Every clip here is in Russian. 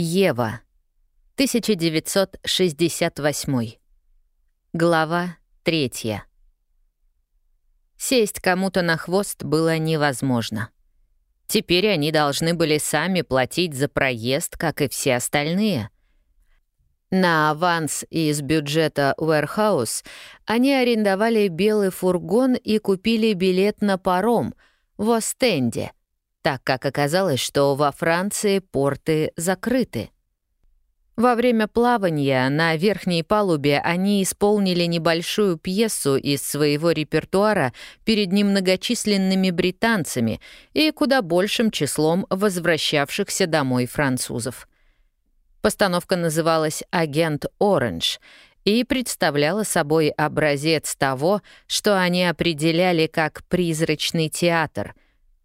Ева. 1968. Глава третья. Сесть кому-то на хвост было невозможно. Теперь они должны были сами платить за проезд, как и все остальные. На аванс из бюджета Warehouse они арендовали белый фургон и купили билет на паром в Остенде — так как оказалось, что во Франции порты закрыты. Во время плавания на верхней палубе они исполнили небольшую пьесу из своего репертуара перед немногочисленными британцами и куда большим числом возвращавшихся домой французов. Постановка называлась «Агент Оранж», и представляла собой образец того, что они определяли как «призрачный театр»,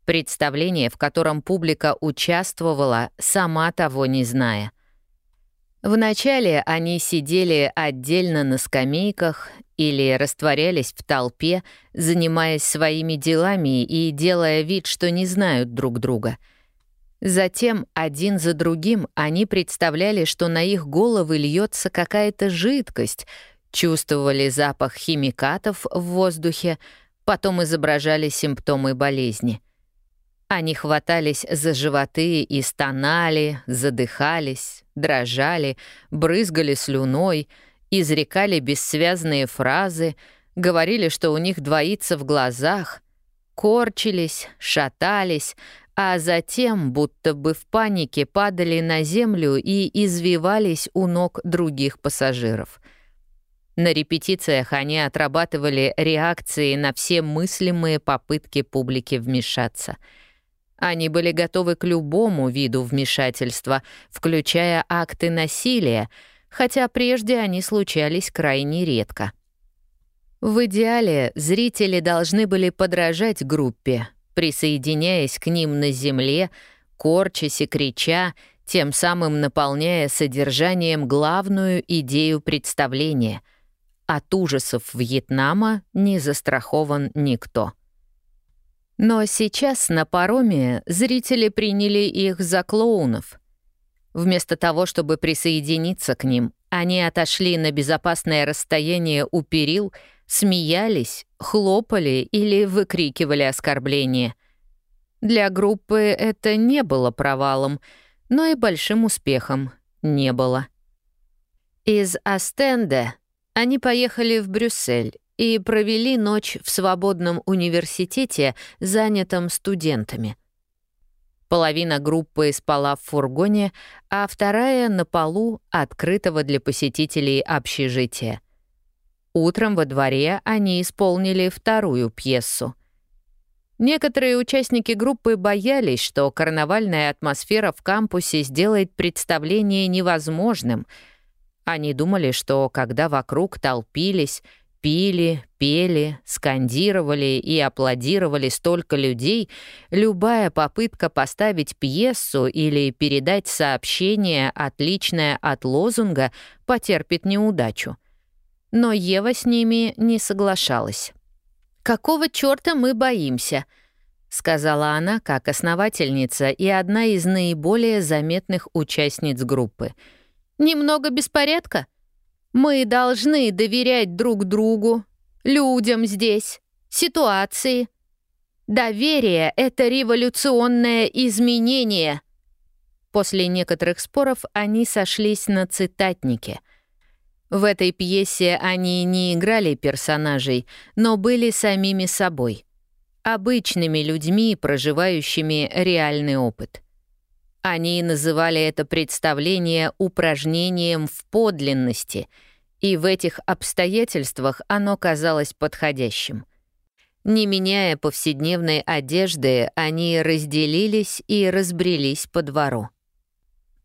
Представление, в котором публика участвовала, сама того не зная. Вначале они сидели отдельно на скамейках или растворялись в толпе, занимаясь своими делами и делая вид, что не знают друг друга. Затем один за другим они представляли, что на их головы льется какая-то жидкость, чувствовали запах химикатов в воздухе, потом изображали симптомы болезни — они хватались за животы и стонали, задыхались, дрожали, брызгали слюной, изрекали бессвязные фразы, говорили, что у них двоится в глазах, корчились, шатались, а затем, будто бы в панике, падали на землю и извивались у ног других пассажиров. На репетициях они отрабатывали реакции на все мыслимые попытки публики вмешаться — они были готовы к любому виду вмешательства, включая акты насилия, хотя прежде они случались крайне редко. В идеале зрители должны были подражать группе, присоединяясь к ним на земле, корчась и крича, тем самым наполняя содержанием главную идею представления. От ужасов Вьетнама не застрахован никто. Но сейчас на пароме зрители приняли их за клоунов. Вместо того, чтобы присоединиться к ним, они отошли на безопасное расстояние у перил, смеялись, хлопали или выкрикивали оскорбления. Для группы это не было провалом, но и большим успехом не было. Из Астенде они поехали в Брюссель и провели ночь в свободном университете, занятом студентами. Половина группы спала в фургоне, а вторая — на полу, открытого для посетителей общежития. Утром во дворе они исполнили вторую пьесу. Некоторые участники группы боялись, что карнавальная атмосфера в кампусе сделает представление невозможным. Они думали, что когда вокруг толпились — Пили, пели, скандировали и аплодировали столько людей, любая попытка поставить пьесу или передать сообщение, отличное от лозунга, потерпит неудачу. Но Ева с ними не соглашалась. «Какого чёрта мы боимся?» — сказала она как основательница и одна из наиболее заметных участниц группы. «Немного беспорядка?» Мы должны доверять друг другу, людям здесь, ситуации. Доверие — это революционное изменение. После некоторых споров они сошлись на цитатнике. В этой пьесе они не играли персонажей, но были самими собой, обычными людьми, проживающими реальный опыт. Они называли это представление упражнением в подлинности, и в этих обстоятельствах оно казалось подходящим. Не меняя повседневной одежды, они разделились и разбрелись по двору.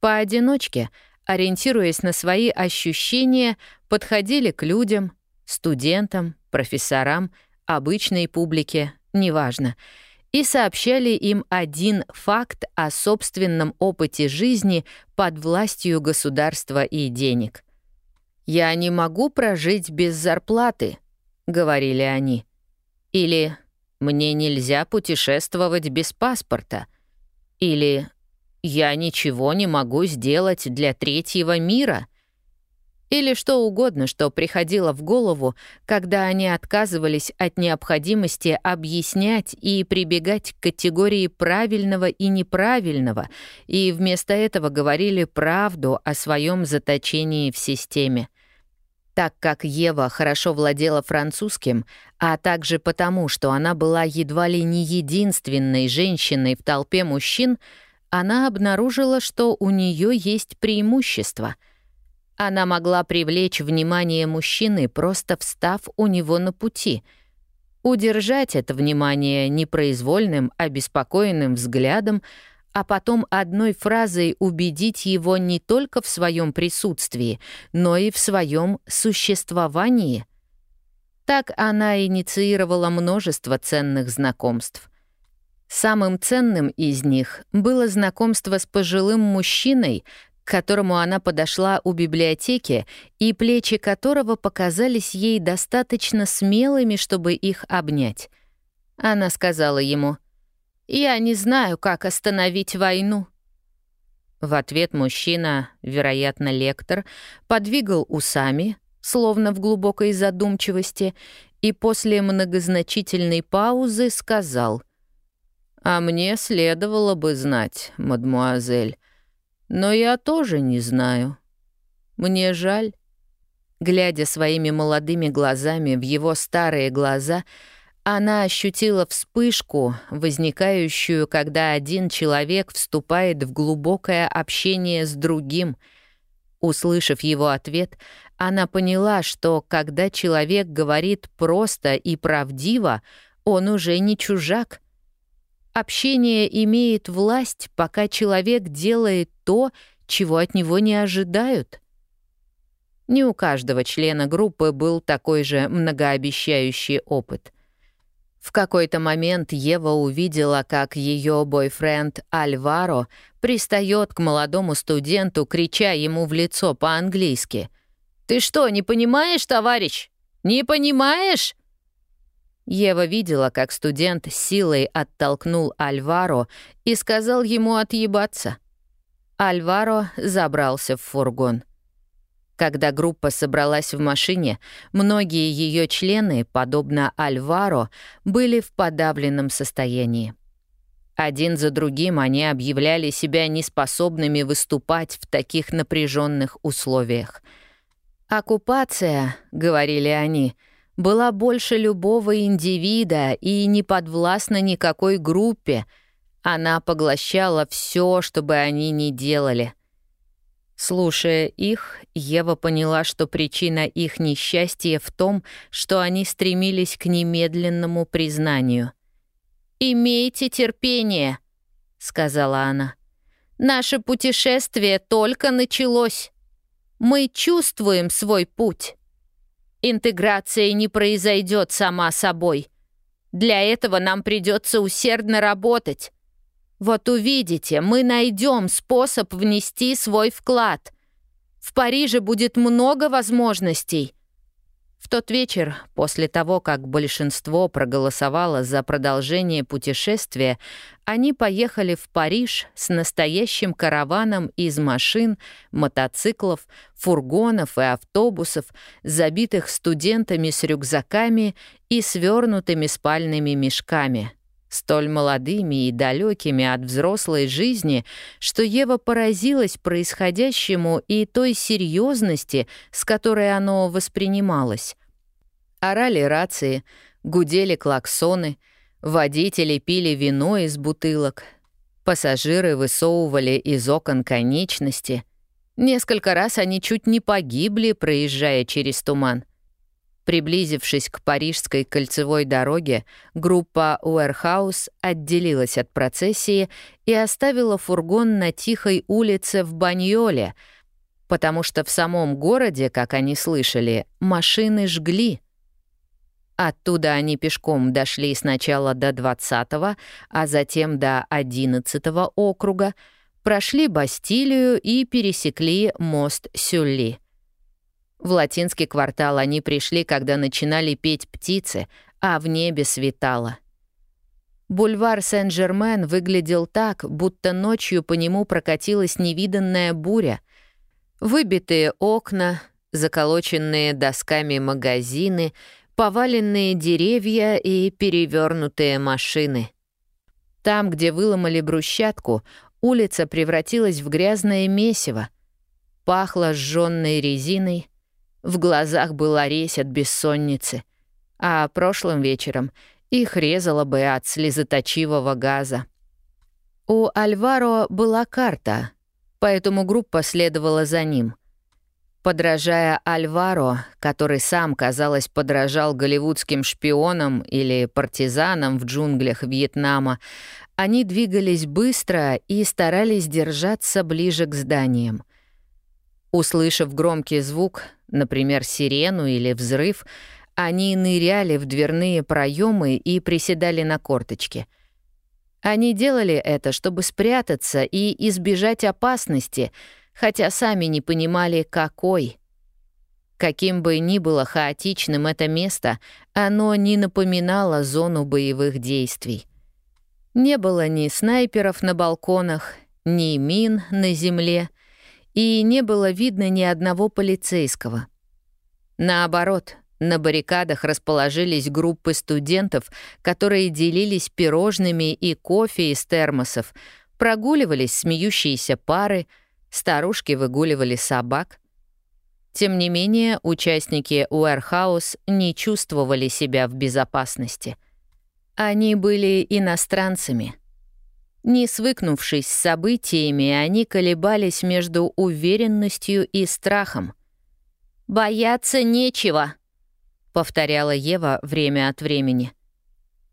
Поодиночке, ориентируясь на свои ощущения, подходили к людям, студентам, профессорам, обычной публике, неважно — и сообщали им один факт о собственном опыте жизни под властью государства и денег. «Я не могу прожить без зарплаты», — говорили они. Или «Мне нельзя путешествовать без паспорта». Или «Я ничего не могу сделать для третьего мира», или что угодно, что приходило в голову, когда они отказывались от необходимости объяснять и прибегать к категории правильного и неправильного, и вместо этого говорили правду о своем заточении в системе. Так как Ева хорошо владела французским, а также потому, что она была едва ли не единственной женщиной в толпе мужчин, она обнаружила, что у нее есть преимущество — она могла привлечь внимание мужчины, просто встав у него на пути. Удержать это внимание непроизвольным, обеспокоенным взглядом, а потом одной фразой убедить его не только в своем присутствии, но и в своем существовании. Так она инициировала множество ценных знакомств. Самым ценным из них было знакомство с пожилым мужчиной, к которому она подошла у библиотеки, и плечи которого показались ей достаточно смелыми, чтобы их обнять. Она сказала ему, «Я не знаю, как остановить войну». В ответ мужчина, вероятно, лектор, подвигал усами, словно в глубокой задумчивости, и после многозначительной паузы сказал, «А мне следовало бы знать, мадмуазель, но я тоже не знаю. Мне жаль. Глядя своими молодыми глазами в его старые глаза, она ощутила вспышку, возникающую, когда один человек вступает в глубокое общение с другим. Услышав его ответ, она поняла, что когда человек говорит просто и правдиво, он уже не чужак — Общение имеет власть, пока человек делает то, чего от него не ожидают. Не у каждого члена группы был такой же многообещающий опыт. В какой-то момент Ева увидела, как ее бойфренд Альваро пристает к молодому студенту, крича ему в лицо по-английски. «Ты что, не понимаешь, товарищ? Не понимаешь? Ева видела, как студент силой оттолкнул Альваро и сказал ему отъебаться. Альваро забрался в фургон. Когда группа собралась в машине, многие ее члены, подобно Альваро, были в подавленном состоянии. Один за другим они объявляли себя неспособными выступать в таких напряженных условиях. «Оккупация», — говорили они, — была больше любого индивида и не подвластна никакой группе. Она поглощала все, что бы они ни делали. Слушая их, Ева поняла, что причина их несчастья в том, что они стремились к немедленному признанию. «Имейте терпение», — сказала она. «Наше путешествие только началось. Мы чувствуем свой путь». Интеграция не произойдет сама собой. Для этого нам придется усердно работать. Вот увидите, мы найдем способ внести свой вклад. В Париже будет много возможностей. В тот вечер, после того, как большинство проголосовало за продолжение путешествия, они поехали в Париж с настоящим караваном из машин, мотоциклов, фургонов и автобусов, забитых студентами с рюкзаками и свернутыми спальными мешками, столь молодыми и далекими от взрослой жизни, что Ева поразилась происходящему и той серьезности, с которой оно воспринималось. Орали рации, гудели клаксоны, водители пили вино из бутылок, пассажиры высовывали из окон конечности. Несколько раз они чуть не погибли, проезжая через туман. Приблизившись к Парижской кольцевой дороге, группа Уэрхаус отделилась от процессии и оставила фургон на тихой улице в Баньоле, потому что в самом городе, как они слышали, машины жгли. Оттуда они пешком дошли сначала до 20-го, а затем до 11-го округа, прошли Бастилию и пересекли мост Сюлли. В латинский квартал они пришли, когда начинали петь птицы, а в небе светало. Бульвар Сен-Жермен выглядел так, будто ночью по нему прокатилась невиданная буря. Выбитые окна, заколоченные досками магазины, поваленные деревья и перевернутые машины. Там, где выломали брусчатку, улица превратилась в грязное месиво. Пахло сжённой резиной, в глазах была резь от бессонницы, а прошлым вечером их резало бы от слезоточивого газа. У Альваро была карта, поэтому группа следовала за ним. Подражая Альваро, который сам, казалось, подражал голливудским шпионам или партизанам в джунглях Вьетнама, они двигались быстро и старались держаться ближе к зданиям. Услышав громкий звук, например, сирену или взрыв, они ныряли в дверные проемы и приседали на корточки. Они делали это, чтобы спрятаться и избежать опасности, хотя сами не понимали, какой. Каким бы ни было хаотичным это место, оно не напоминало зону боевых действий. Не было ни снайперов на балконах, ни мин на земле, и не было видно ни одного полицейского. Наоборот — на баррикадах расположились группы студентов, которые делились пирожными и кофе из термосов, прогуливались смеющиеся пары, старушки выгуливали собак. Тем не менее, участники Уэрхаус не чувствовали себя в безопасности. Они были иностранцами. Не свыкнувшись с событиями, они колебались между уверенностью и страхом. «Бояться нечего», — повторяла Ева время от времени.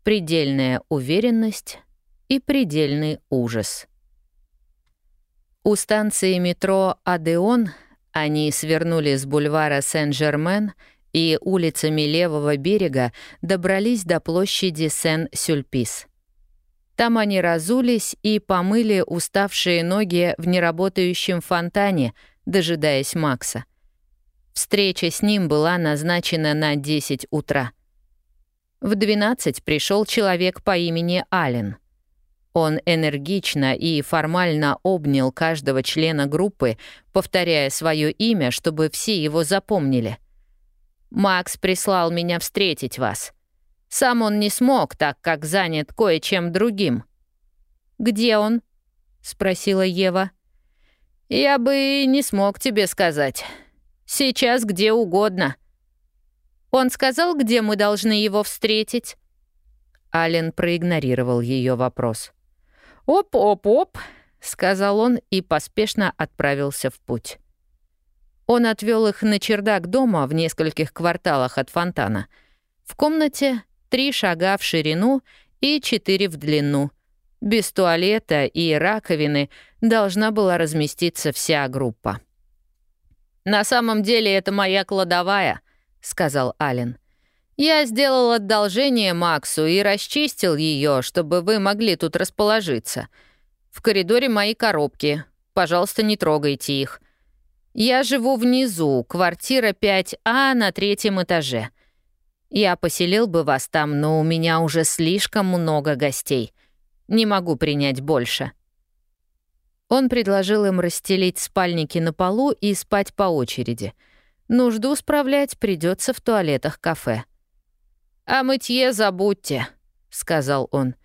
Предельная уверенность и предельный ужас. У станции метро «Адеон» они свернули с бульвара Сен-Жермен и улицами левого берега добрались до площади Сен-Сюльпис. Там они разулись и помыли уставшие ноги в неработающем фонтане, дожидаясь Макса — Встреча с ним была назначена на 10 утра. В 12 пришел человек по имени Ален. Он энергично и формально обнял каждого члена группы, повторяя свое имя, чтобы все его запомнили. «Макс прислал меня встретить вас. Сам он не смог, так как занят кое-чем другим». «Где он?» — спросила Ева. «Я бы не смог тебе сказать. Сейчас где угодно. Он сказал, где мы должны его встретить? Ален проигнорировал ее вопрос. «Оп-оп-оп», — сказал он и поспешно отправился в путь. Он отвел их на чердак дома в нескольких кварталах от фонтана. В комнате три шага в ширину и четыре в длину. Без туалета и раковины должна была разместиться вся группа. «На самом деле это моя кладовая», — сказал Ален. «Я сделал одолжение Максу и расчистил ее, чтобы вы могли тут расположиться. В коридоре мои коробки. Пожалуйста, не трогайте их. Я живу внизу, квартира 5А на третьем этаже. Я поселил бы вас там, но у меня уже слишком много гостей. Не могу принять больше». Он предложил им расстелить спальники на полу и спать по очереди. Нужду справлять придется в туалетах кафе. «О мытье забудьте», — сказал он.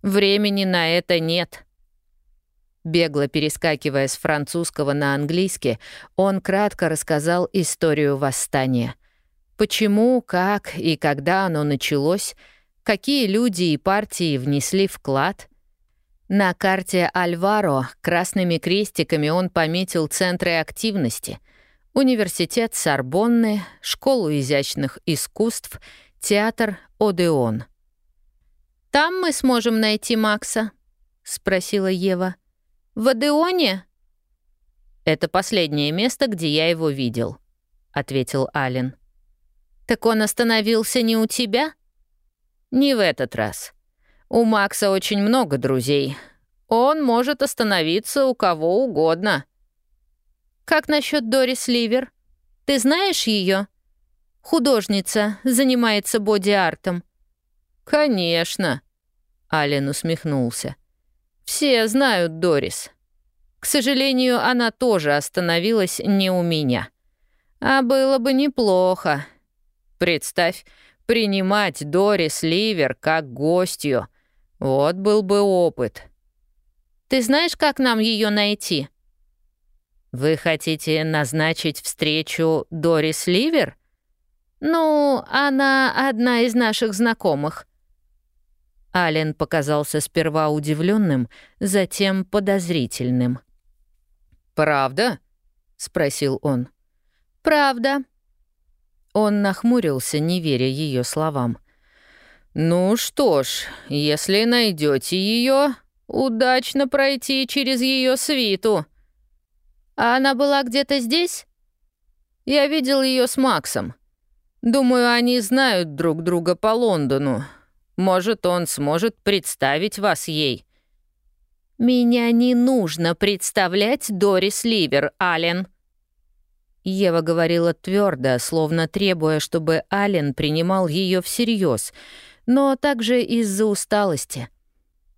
«Времени на это нет». Бегло перескакивая с французского на английский, он кратко рассказал историю восстания. Почему, как и когда оно началось, какие люди и партии внесли вклад, на карте Альваро красными крестиками он пометил центры активности. Университет Сорбонны, Школу изящных искусств, театр Одеон. «Там мы сможем найти Макса?» — спросила Ева. «В Одеоне?» «Это последнее место, где я его видел», — ответил Ален. «Так он остановился не у тебя?» «Не в этот раз. У Макса очень много друзей. Он может остановиться у кого угодно. Как насчет Дорис Ливер? Ты знаешь ее? Художница, занимается боди-артом. Конечно. Ален усмехнулся. «Все знают Дорис. К сожалению, она тоже остановилась не у меня. А было бы неплохо. Представь, принимать Дорис Ливер как гостью. Вот был бы опыт. Ты знаешь, как нам ее найти? Вы хотите назначить встречу Дорис Ливер? Ну, она одна из наших знакомых. Ален показался сперва удивленным, затем подозрительным. «Правда?» — спросил он. «Правда». Он нахмурился, не веря ее словам. «Ну что ж, если найдете ее, удачно пройти через ее свиту». «А она была где-то здесь?» «Я видел ее с Максом. Думаю, они знают друг друга по Лондону. Может, он сможет представить вас ей». «Меня не нужно представлять Дорис Ливер, Аллен». Ева говорила твердо, словно требуя, чтобы Аллен принимал ее всерьез, но также из-за усталости.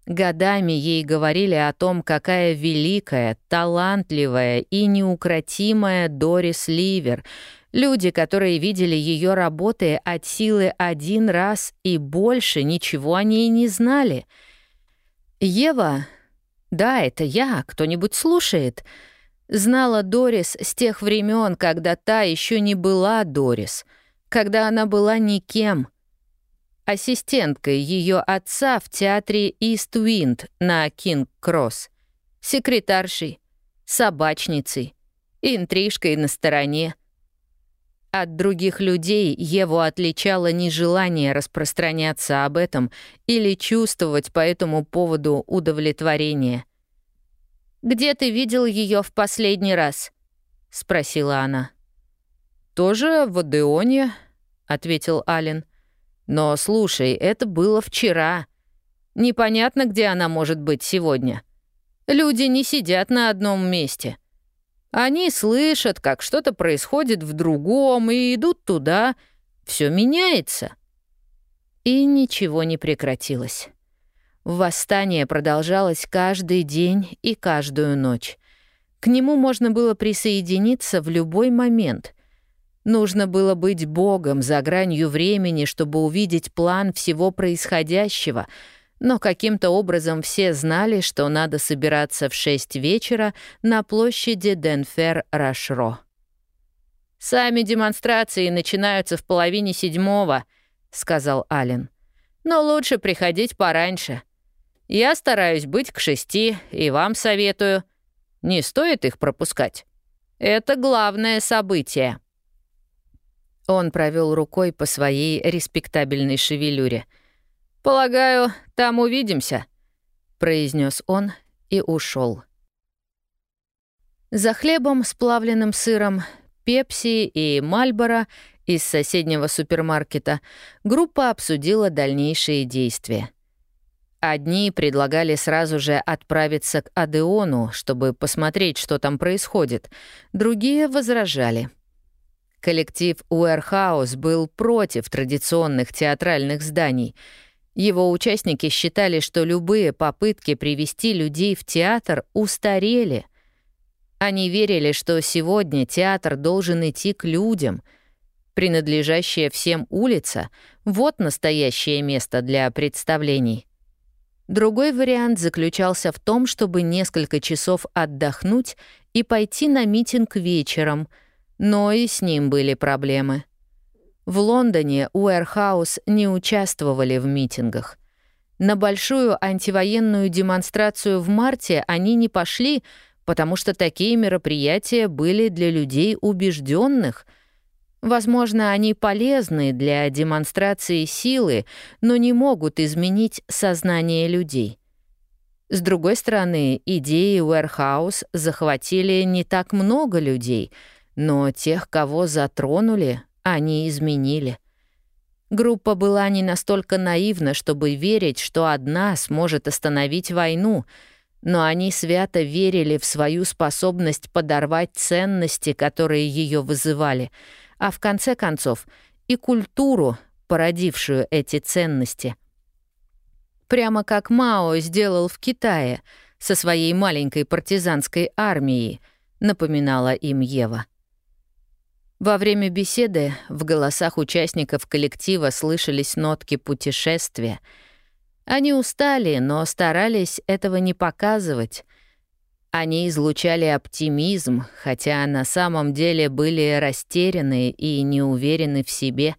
Годами ей говорили о том, какая великая, талантливая и неукротимая Дорис Ливер, люди, которые видели ее работы от силы один раз и больше ничего о ней не знали. Ева да, это я, кто-нибудь слушает. Знала Дорис с тех времен, когда та еще не была Дорис, когда она была никем. Ассистенткой ее отца в театре Ист-Уинд на Кинг-Кросс, секретаршей, собачницей, интрижкой на стороне. От других людей Еву отличало нежелание распространяться об этом или чувствовать по этому поводу удовлетворение. «Где ты видел ее в последний раз?» — спросила она. «Тоже в Одеоне», — ответил Ален. «Но слушай, это было вчера. Непонятно, где она может быть сегодня. Люди не сидят на одном месте. Они слышат, как что-то происходит в другом, и идут туда. Все меняется. И ничего не прекратилось. Восстание продолжалось каждый день и каждую ночь. К нему можно было присоединиться в любой момент. Нужно было быть богом за гранью времени, чтобы увидеть план всего происходящего — но каким-то образом все знали, что надо собираться в шесть вечера на площади Денфер-Рашро. «Сами демонстрации начинаются в половине седьмого», — сказал Ален. «Но лучше приходить пораньше. Я стараюсь быть к шести, и вам советую. Не стоит их пропускать. Это главное событие». Он провел рукой по своей респектабельной шевелюре — «Полагаю, там увидимся», — произнес он и ушел. За хлебом с плавленным сыром, пепси и мальборо из соседнего супермаркета группа обсудила дальнейшие действия. Одни предлагали сразу же отправиться к Адеону, чтобы посмотреть, что там происходит, другие возражали. Коллектив Уэрхаус был против традиционных театральных зданий — его участники считали, что любые попытки привести людей в театр устарели. Они верили, что сегодня театр должен идти к людям. Принадлежащая всем улица — вот настоящее место для представлений. Другой вариант заключался в том, чтобы несколько часов отдохнуть и пойти на митинг вечером, но и с ним были проблемы — в Лондоне Уэрхаус не участвовали в митингах. На большую антивоенную демонстрацию в марте они не пошли, потому что такие мероприятия были для людей убежденных. Возможно, они полезны для демонстрации силы, но не могут изменить сознание людей. С другой стороны, идеи Уэрхаус захватили не так много людей, но тех, кого затронули, они изменили. Группа была не настолько наивна, чтобы верить, что одна сможет остановить войну, но они свято верили в свою способность подорвать ценности, которые ее вызывали, а в конце концов и культуру, породившую эти ценности. прямо как Мао сделал в Китае со своей маленькой партизанской армией, напоминала им Ева. Во время беседы в голосах участников коллектива слышались нотки путешествия. Они устали, но старались этого не показывать. Они излучали оптимизм, хотя на самом деле были растеряны и неуверены в себе.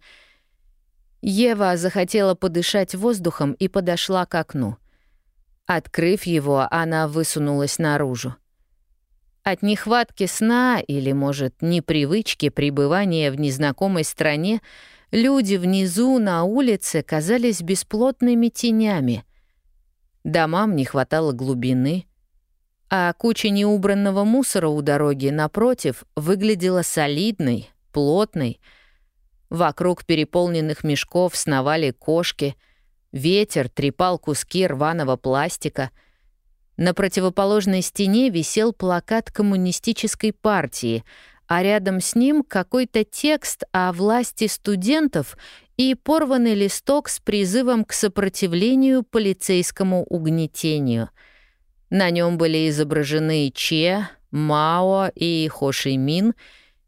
Ева захотела подышать воздухом и подошла к окну. Открыв его, она высунулась наружу. От нехватки сна или, может, непривычки пребывания в незнакомой стране люди внизу на улице казались бесплотными тенями. Домам не хватало глубины, а куча неубранного мусора у дороги, напротив, выглядела солидной, плотной. Вокруг переполненных мешков сновали кошки, ветер трепал куски рваного пластика — на противоположной стене висел плакат коммунистической партии, а рядом с ним какой-то текст о власти студентов и порванный листок с призывом к сопротивлению полицейскому угнетению. На нем были изображены Че, Мао и Хо Ши Мин.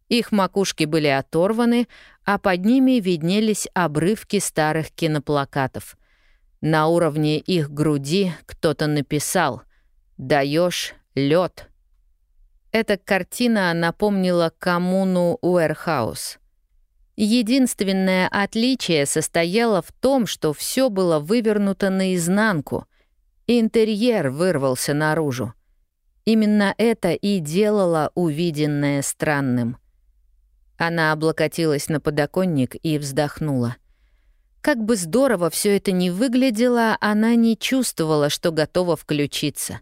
Их макушки были оторваны, а под ними виднелись обрывки старых киноплакатов. На уровне их груди кто-то написал даешь лед. Эта картина напомнила коммуну Уэрхаус. Единственное отличие состояло в том, что все было вывернуто наизнанку. Интерьер вырвался наружу. Именно это и делало увиденное странным. Она облокотилась на подоконник и вздохнула. Как бы здорово все это ни выглядело, она не чувствовала, что готова включиться.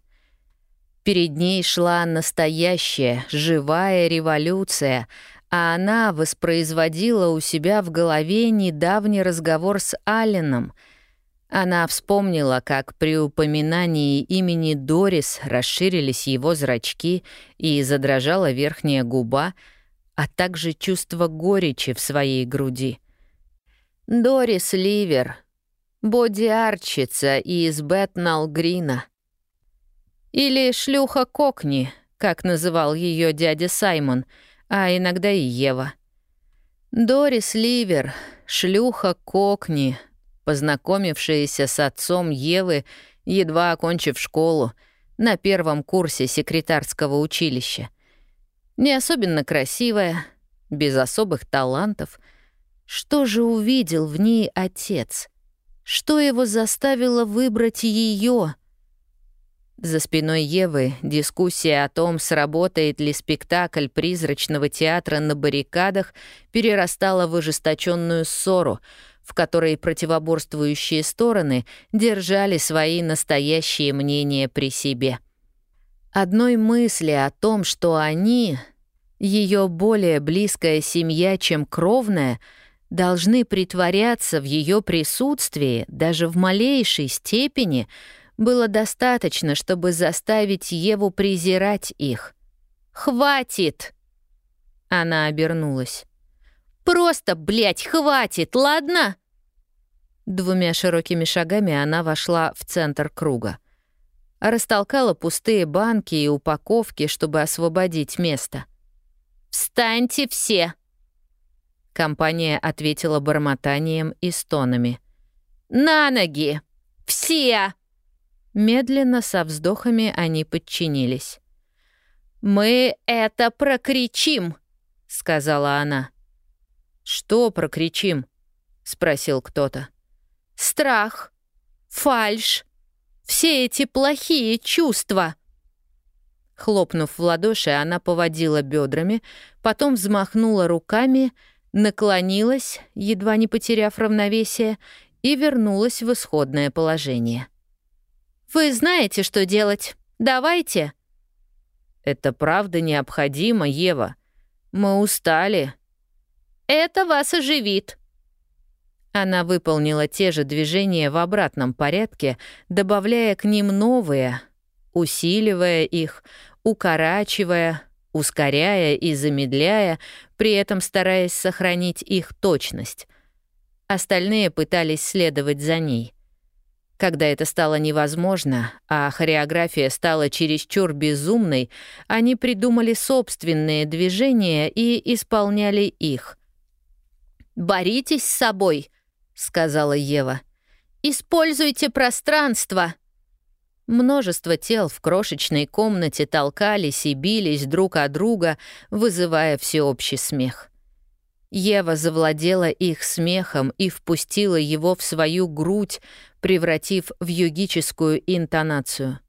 Перед ней шла настоящая, живая революция, а она воспроизводила у себя в голове недавний разговор с Алленом. Она вспомнила, как при упоминании имени Дорис расширились его зрачки и задрожала верхняя губа, а также чувство горечи в своей груди. Дорис Ливер, боди-арчица из Бэтнал Грина — или шлюха Кокни, как называл ее дядя Саймон, а иногда и Ева. Дорис Ливер, шлюха Кокни, познакомившаяся с отцом Евы, едва окончив школу, на первом курсе секретарского училища. Не особенно красивая, без особых талантов. Что же увидел в ней отец? Что его заставило выбрать ее? За спиной Евы дискуссия о том, сработает ли спектакль призрачного театра на баррикадах, перерастала в ожесточенную ссору, в которой противоборствующие стороны держали свои настоящие мнения при себе. Одной мысли о том, что они, ее более близкая семья, чем кровная, должны притворяться в ее присутствии даже в малейшей степени — было достаточно, чтобы заставить Еву презирать их. «Хватит!» Она обернулась. «Просто, блядь, хватит, ладно?» Двумя широкими шагами она вошла в центр круга. Растолкала пустые банки и упаковки, чтобы освободить место. «Встаньте все!» Компания ответила бормотанием и стонами. «На ноги! Все!» Медленно, со вздохами, они подчинились. «Мы это прокричим!» — сказала она. «Что прокричим?» — спросил кто-то. «Страх, фальшь, все эти плохие чувства!» Хлопнув в ладоши, она поводила бедрами, потом взмахнула руками, наклонилась, едва не потеряв равновесие, и вернулась в исходное положение. Вы знаете, что делать. Давайте». «Это правда необходимо, Ева. Мы устали». «Это вас оживит». Она выполнила те же движения в обратном порядке, добавляя к ним новые, усиливая их, укорачивая, ускоряя и замедляя, при этом стараясь сохранить их точность. Остальные пытались следовать за ней. Когда это стало невозможно, а хореография стала чересчур безумной, они придумали собственные движения и исполняли их. «Боритесь с собой», — сказала Ева. «Используйте пространство». Множество тел в крошечной комнате толкались и бились друг о друга, вызывая всеобщий смех. Ева завладела их смехом и впустила его в свою грудь, превратив в йогическую интонацию.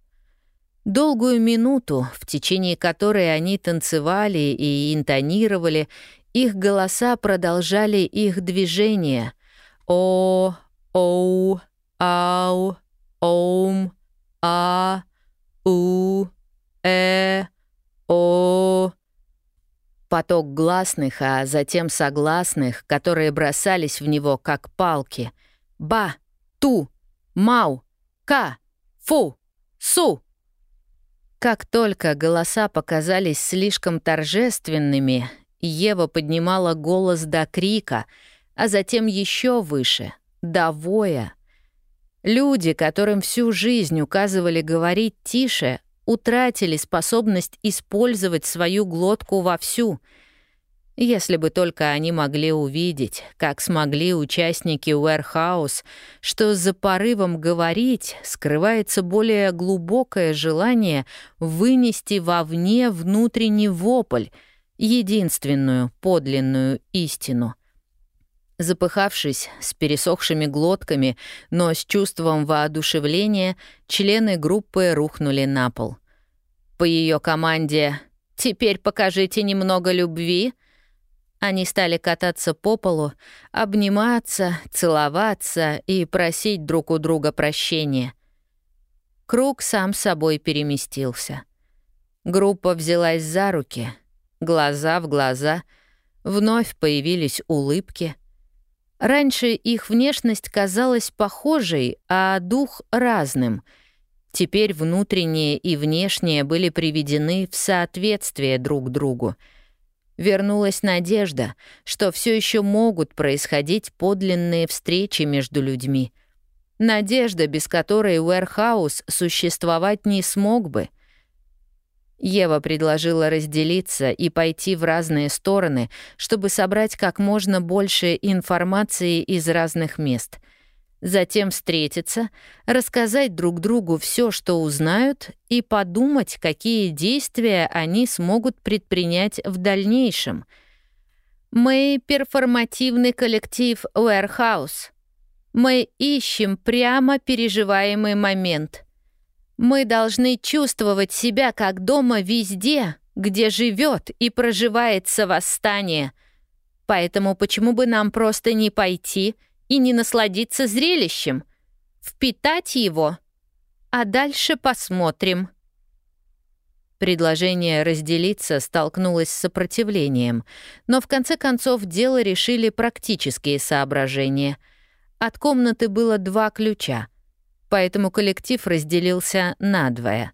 Долгую минуту, в течение которой они танцевали и интонировали, их голоса продолжали их движения. О, оу, ау, оум, а, у, э, о. Поток гласных, а затем согласных, которые бросались в него как палки. Ба, ту, Мау, Ка, Фу, Су. Как только голоса показались слишком торжественными, Ева поднимала голос до крика, а затем еще выше, до воя. Люди, которым всю жизнь указывали говорить тише, утратили способность использовать свою глотку вовсю — если бы только они могли увидеть, как смогли участники Уэрхаус, что за порывом говорить скрывается более глубокое желание вынести вовне внутренний вопль, единственную подлинную истину. Запыхавшись, с пересохшими глотками, но с чувством воодушевления, члены группы рухнули на пол. По ее команде «Теперь покажите немного любви», они стали кататься по полу, обниматься, целоваться и просить друг у друга прощения. Круг сам собой переместился. Группа взялась за руки, глаза в глаза, вновь появились улыбки. Раньше их внешность казалась похожей, а дух — разным. Теперь внутреннее и внешнее были приведены в соответствие друг другу — Вернулась надежда, что все еще могут происходить подлинные встречи между людьми. Надежда, без которой Уэрхаус существовать не смог бы. Ева предложила разделиться и пойти в разные стороны, чтобы собрать как можно больше информации из разных мест — затем встретиться, рассказать друг другу все, что узнают, и подумать, какие действия они смогут предпринять в дальнейшем. Мы — перформативный коллектив Warehouse. Мы ищем прямо переживаемый момент. Мы должны чувствовать себя как дома везде, где живет и проживается восстание. Поэтому почему бы нам просто не пойти — и не насладиться зрелищем, впитать его, а дальше посмотрим. Предложение разделиться столкнулось с сопротивлением, но в конце концов дело решили практические соображения. От комнаты было два ключа, поэтому коллектив разделился надвое.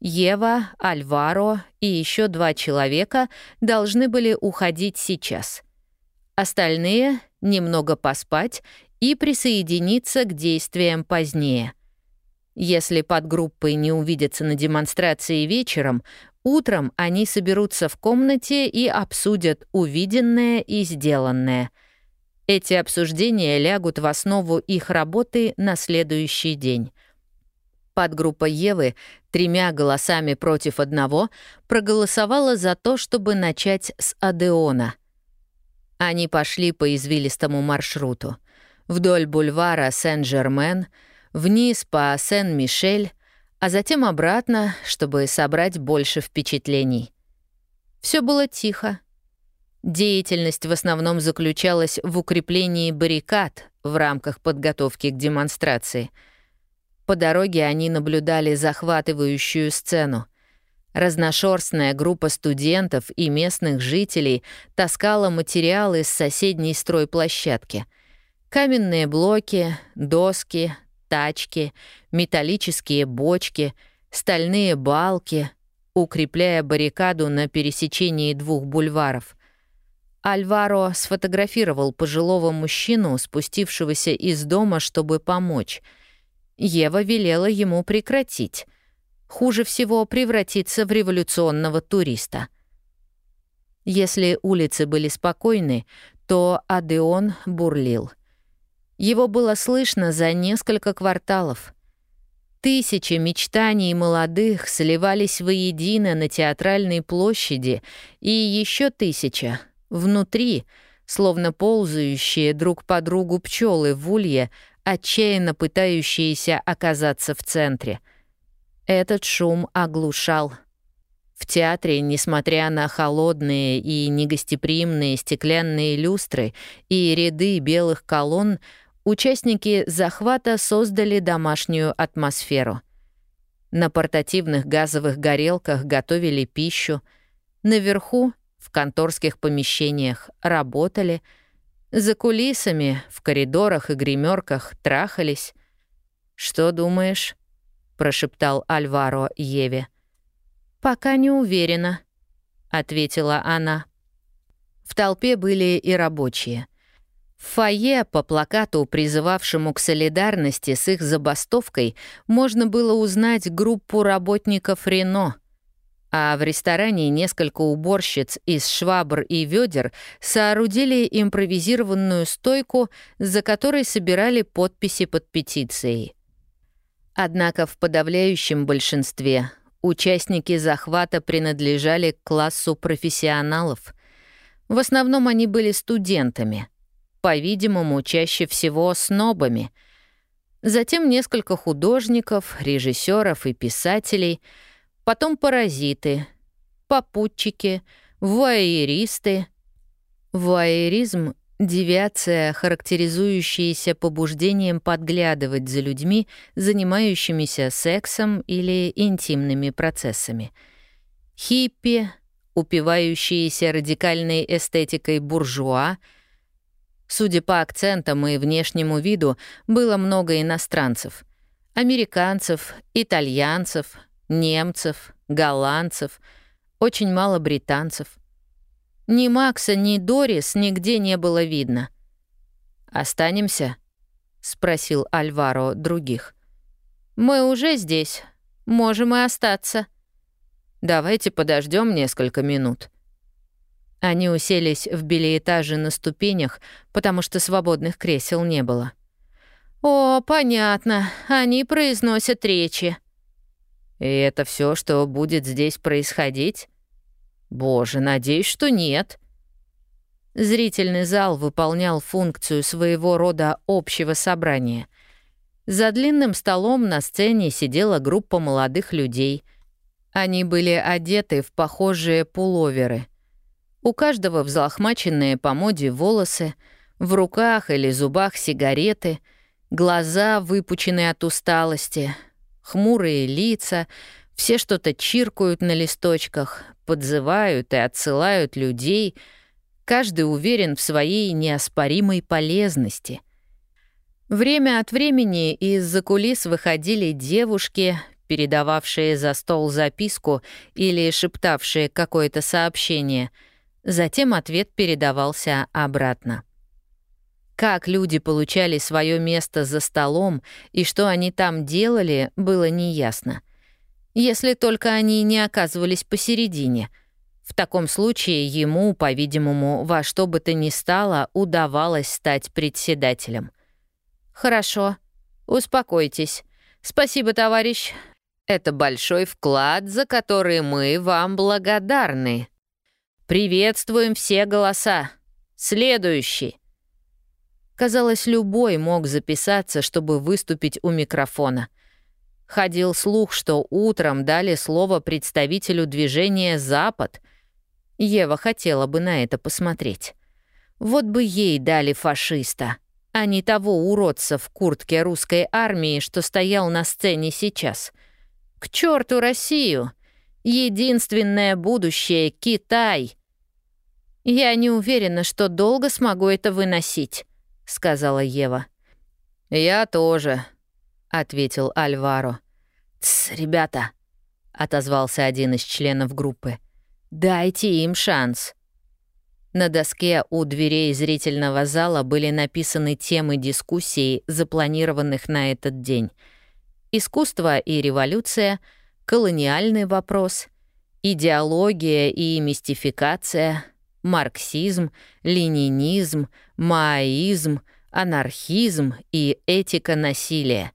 Ева, Альваро и еще два человека должны были уходить сейчас. Остальные немного поспать и присоединиться к действиям позднее. Если подгруппы не увидятся на демонстрации вечером, утром они соберутся в комнате и обсудят увиденное и сделанное. Эти обсуждения лягут в основу их работы на следующий день. Подгруппа Евы тремя голосами против одного проголосовала за то, чтобы начать с Адеона — они пошли по извилистому маршруту. Вдоль бульвара Сен-Жермен, вниз по Сен-Мишель, а затем обратно, чтобы собрать больше впечатлений. Все было тихо. Деятельность в основном заключалась в укреплении баррикад в рамках подготовки к демонстрации. По дороге они наблюдали захватывающую сцену — Разношерстная группа студентов и местных жителей таскала материалы с соседней стройплощадки. Каменные блоки, доски, тачки, металлические бочки, стальные балки, укрепляя баррикаду на пересечении двух бульваров. Альваро сфотографировал пожилого мужчину, спустившегося из дома, чтобы помочь. Ева велела ему прекратить. Хуже всего превратиться в революционного туриста. Если улицы были спокойны, то Адеон бурлил. Его было слышно за несколько кварталов. Тысячи мечтаний молодых сливались воедино на театральной площади, и еще тысяча — внутри, словно ползающие друг по другу пчелы в улье, отчаянно пытающиеся оказаться в центре. Этот шум оглушал. В театре, несмотря на холодные и негостеприимные стеклянные люстры и ряды белых колонн, участники захвата создали домашнюю атмосферу. На портативных газовых горелках готовили пищу, наверху, в конторских помещениях, работали, за кулисами, в коридорах и гримерках трахались. «Что думаешь?» — прошептал Альваро Еве. «Пока не уверена», — ответила она. В толпе были и рабочие — в фойе по плакату, призывавшему к солидарности с их забастовкой, можно было узнать группу работников Рено. А в ресторане несколько уборщиц из швабр и ведер соорудили импровизированную стойку, за которой собирали подписи под петицией. Однако в подавляющем большинстве участники захвата принадлежали к классу профессионалов. В основном они были студентами — по-видимому, чаще всего снобами. Затем несколько художников, режиссеров и писателей, потом паразиты, попутчики, вуайеристы. Вуайеризм — девиация, характеризующаяся побуждением подглядывать за людьми, занимающимися сексом или интимными процессами. Хиппи, упивающиеся радикальной эстетикой буржуа — Судя по акцентам и внешнему виду, было много иностранцев. Американцев, итальянцев, немцев, голландцев, очень мало британцев. Ни Макса, ни Дорис нигде не было видно. «Останемся?» — спросил Альваро других. «Мы уже здесь. Можем и остаться». «Давайте подождем несколько минут», они уселись в билетаже на ступенях, потому что свободных кресел не было. «О, понятно. Они произносят речи». «И это все, что будет здесь происходить?» «Боже, надеюсь, что нет». Зрительный зал выполнял функцию своего рода общего собрания. За длинным столом на сцене сидела группа молодых людей. Они были одеты в похожие пуловеры — у каждого взлохмаченные по моде волосы, в руках или зубах сигареты, глаза выпучены от усталости, хмурые лица, все что-то чиркают на листочках, подзывают и отсылают людей, каждый уверен в своей неоспоримой полезности. Время от времени из-за кулис выходили девушки, передававшие за стол записку или шептавшие какое-то сообщение — Затем ответ передавался обратно. Как люди получали свое место за столом и что они там делали, было неясно. Если только они не оказывались посередине. В таком случае ему, по-видимому, во что бы то ни стало, удавалось стать председателем. «Хорошо. Успокойтесь. Спасибо, товарищ. Это большой вклад, за который мы вам благодарны», «Приветствуем все голоса! Следующий!» Казалось, любой мог записаться, чтобы выступить у микрофона. Ходил слух, что утром дали слово представителю движения «Запад». Ева хотела бы на это посмотреть. Вот бы ей дали фашиста, а не того уродца в куртке русской армии, что стоял на сцене сейчас. К черту Россию! Единственное будущее — Китай. «Я не уверена, что долго смогу это выносить», — сказала Ева. «Я тоже», — ответил Альваро. «Тсс, ребята», — отозвался один из членов группы. «Дайте им шанс». На доске у дверей зрительного зала были написаны темы дискуссий, запланированных на этот день — искусство и революция, колониальный вопрос, идеология и мистификация, марксизм, ленинизм, маоизм, анархизм и этика насилия.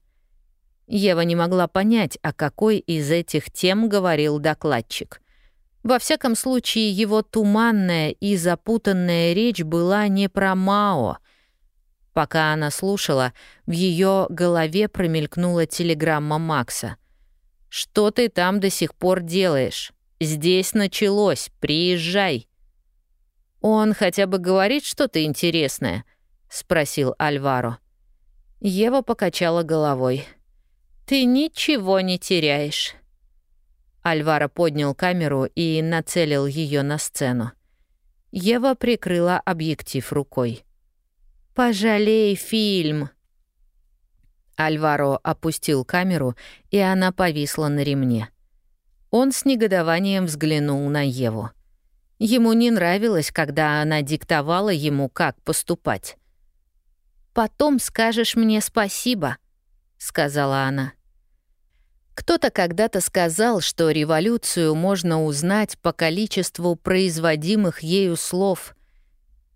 Ева не могла понять, о какой из этих тем говорил докладчик. Во всяком случае, его туманная и запутанная речь была не про Мао. Пока она слушала, в ее голове промелькнула телеграмма Макса. «Что ты там до сих пор делаешь? Здесь началось, приезжай!» «Он хотя бы говорит что-то интересное?» — спросил Альваро. Ева покачала головой. «Ты ничего не теряешь». Альваро поднял камеру и нацелил ее на сцену. Ева прикрыла объектив рукой. «Пожалей фильм!» Альваро опустил камеру, и она повисла на ремне. Он с негодованием взглянул на Еву. Ему не нравилось, когда она диктовала ему, как поступать. «Потом скажешь мне спасибо», — сказала она. Кто-то когда-то сказал, что революцию можно узнать по количеству производимых ею слов.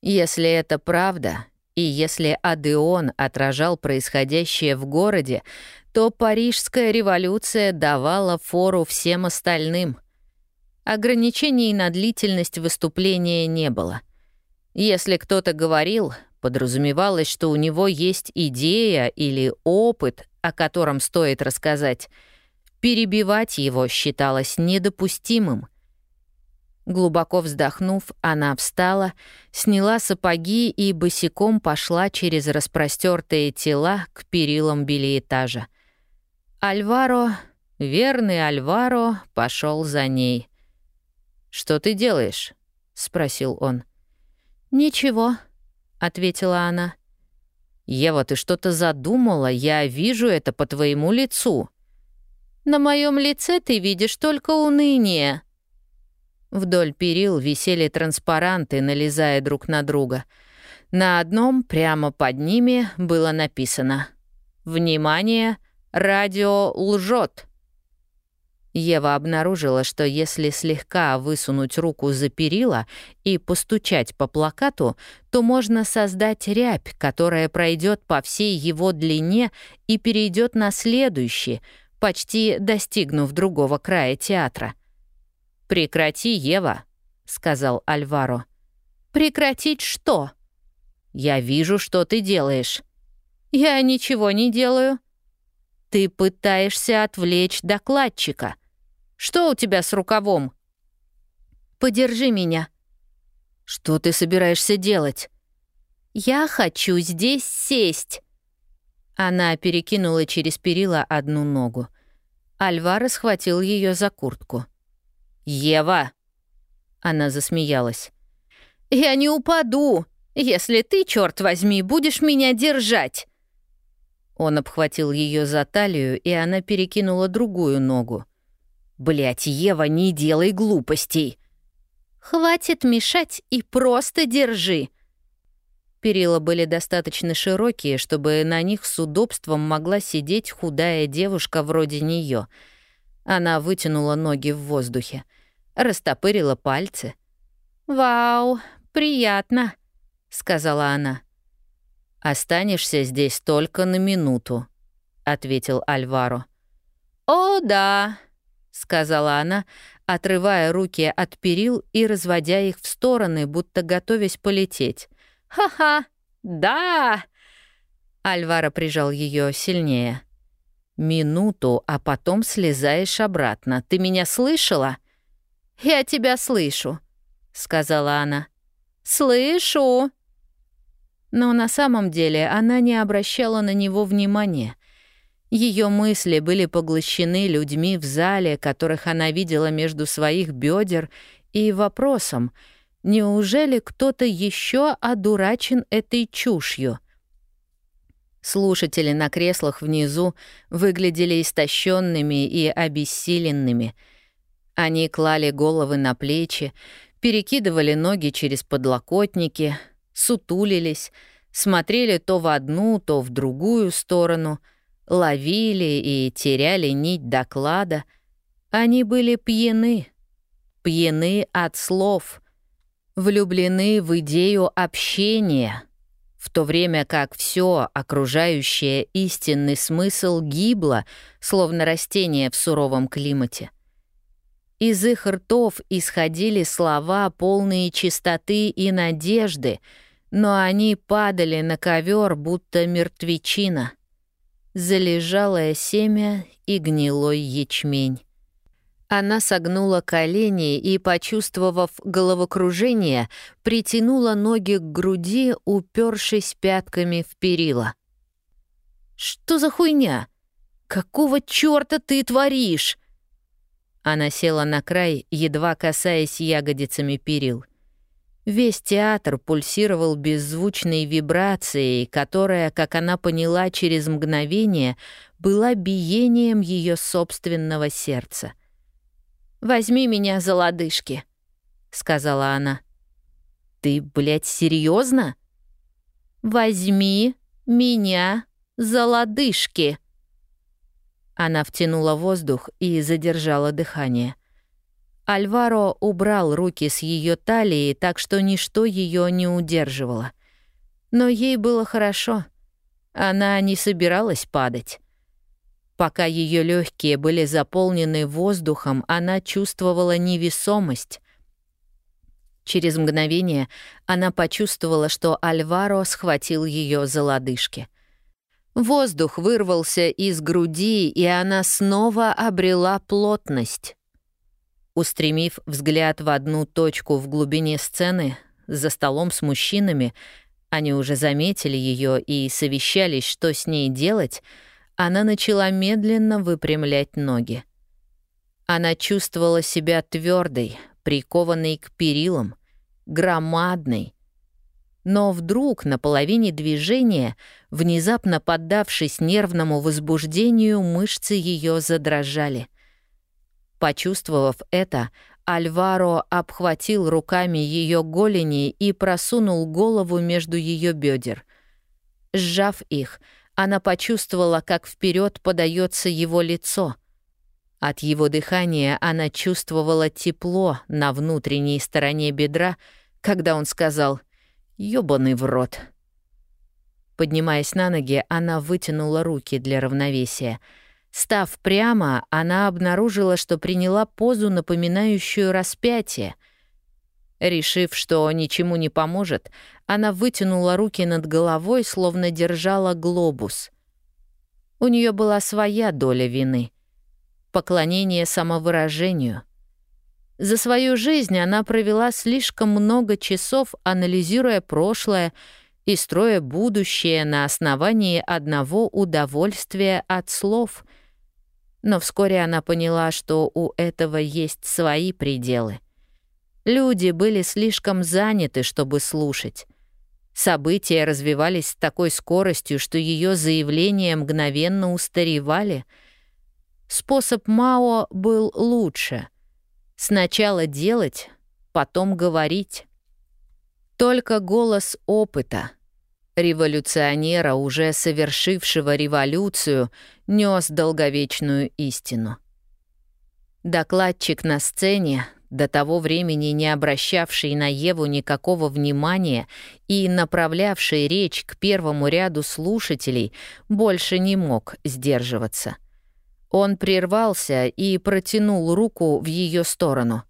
Если это правда, и если Адеон отражал происходящее в городе, то Парижская революция давала фору всем остальным. Ограничений на длительность выступления не было. Если кто-то говорил, подразумевалось, что у него есть идея или опыт, о котором стоит рассказать — Перебивать его считалось недопустимым. Глубоко вздохнув, она встала, сняла сапоги и босиком пошла через распростертые тела к перилам билетажа. Альваро, верный Альваро, пошел за ней. «Что ты делаешь?» — спросил он. «Ничего», — ответила она. «Ева, ты что-то задумала, я вижу это по твоему лицу». На моем лице ты видишь только уныние». Вдоль перил висели транспаранты, налезая друг на друга. На одном, прямо под ними, было написано «Внимание! Радио лжет!» Ева обнаружила, что если слегка высунуть руку за перила и постучать по плакату, то можно создать рябь, которая пройдет по всей его длине и перейдет на следующий — почти достигнув другого края театра. «Прекрати, Ева», — сказал Альваро. «Прекратить что?» «Я вижу, что ты делаешь». «Я ничего не делаю». «Ты пытаешься отвлечь докладчика. Что у тебя с рукавом?» «Подержи меня». «Что ты собираешься делать?» «Я хочу здесь сесть». Она перекинула через перила одну ногу. Альвара схватил ее за куртку. «Ева!» Она засмеялась. «Я не упаду, если ты, черт возьми, будешь меня держать!» Он обхватил ее за талию, и она перекинула другую ногу. Блять, Ева, не делай глупостей!» «Хватит мешать и просто держи!» Перила были достаточно широкие, чтобы на них с удобством могла сидеть худая девушка вроде нее. Она вытянула ноги в воздухе, растопырила пальцы. «Вау, приятно», — сказала она. «Останешься здесь только на минуту», — ответил Альваро. «О, да», — сказала она, отрывая руки от перил и разводя их в стороны, будто готовясь полететь. «Ха-ха! Да!» Альвара прижал ее сильнее. «Минуту, а потом слезаешь обратно. Ты меня слышала?» «Я тебя слышу», — сказала она. «Слышу!» Но на самом деле она не обращала на него внимания. Ее мысли были поглощены людьми в зале, которых она видела между своих бедер, и вопросом — Неужели кто-то еще одурачен этой чушью? Слушатели на креслах внизу выглядели истощенными и обессиленными. Они клали головы на плечи, перекидывали ноги через подлокотники, сутулились, смотрели то в одну, то в другую сторону, ловили и теряли нить доклада. Они были пьяны, пьяны от слов, влюблены в идею общения, в то время как все окружающее истинный смысл гибло, словно растение в суровом климате. Из их ртов исходили слова, полные чистоты и надежды, но они падали на ковер, будто мертвечина. Залежалое семя и гнилой ячмень. Она согнула колени и, почувствовав головокружение, притянула ноги к груди, упершись пятками в перила. «Что за хуйня? Какого чёрта ты творишь?» Она села на край, едва касаясь ягодицами перил. Весь театр пульсировал беззвучной вибрацией, которая, как она поняла через мгновение, была биением ее собственного сердца. «Возьми меня за лодыжки», — сказала она. «Ты, блядь, серьезно? «Возьми меня за лодыжки», она втянула воздух и задержала дыхание. Альваро убрал руки с ее талии, так что ничто ее не удерживало. Но ей было хорошо. Она не собиралась падать. Пока ее легкие были заполнены воздухом, она чувствовала невесомость. Через мгновение она почувствовала, что Альваро схватил ее за лодыжки — Воздух вырвался из груди, и она снова обрела плотность. Устремив взгляд в одну точку в глубине сцены, за столом с мужчинами, они уже заметили ее и совещались, что с ней делать, она начала медленно выпрямлять ноги. Она чувствовала себя твердой, прикованной к перилам, громадной, но вдруг на половине движения, внезапно поддавшись нервному возбуждению, мышцы ее задрожали. Почувствовав это, Альваро обхватил руками ее голени и просунул голову между ее бедер. Сжав их, она почувствовала, как вперед подается его лицо. От его дыхания она чувствовала тепло на внутренней стороне бедра, когда он сказал Ёбаный в рот. Поднимаясь на ноги, она вытянула руки для равновесия. Став прямо, она обнаружила, что приняла позу, напоминающую распятие. Решив, что ничему не поможет, она вытянула руки над головой, словно держала глобус. У нее была своя доля вины. Поклонение самовыражению — за свою жизнь она провела слишком много часов, анализируя прошлое и строя будущее на основании одного удовольствия от слов. Но вскоре она поняла, что у этого есть свои пределы. Люди были слишком заняты, чтобы слушать. События развивались с такой скоростью, что ее заявления мгновенно устаревали. Способ Мао был лучше — Сначала делать, потом говорить. Только голос опыта, революционера, уже совершившего революцию, нес долговечную истину. Докладчик на сцене, до того времени не обращавший на Еву никакого внимания и направлявший речь к первому ряду слушателей, больше не мог сдерживаться — он прервался и протянул руку в ее сторону.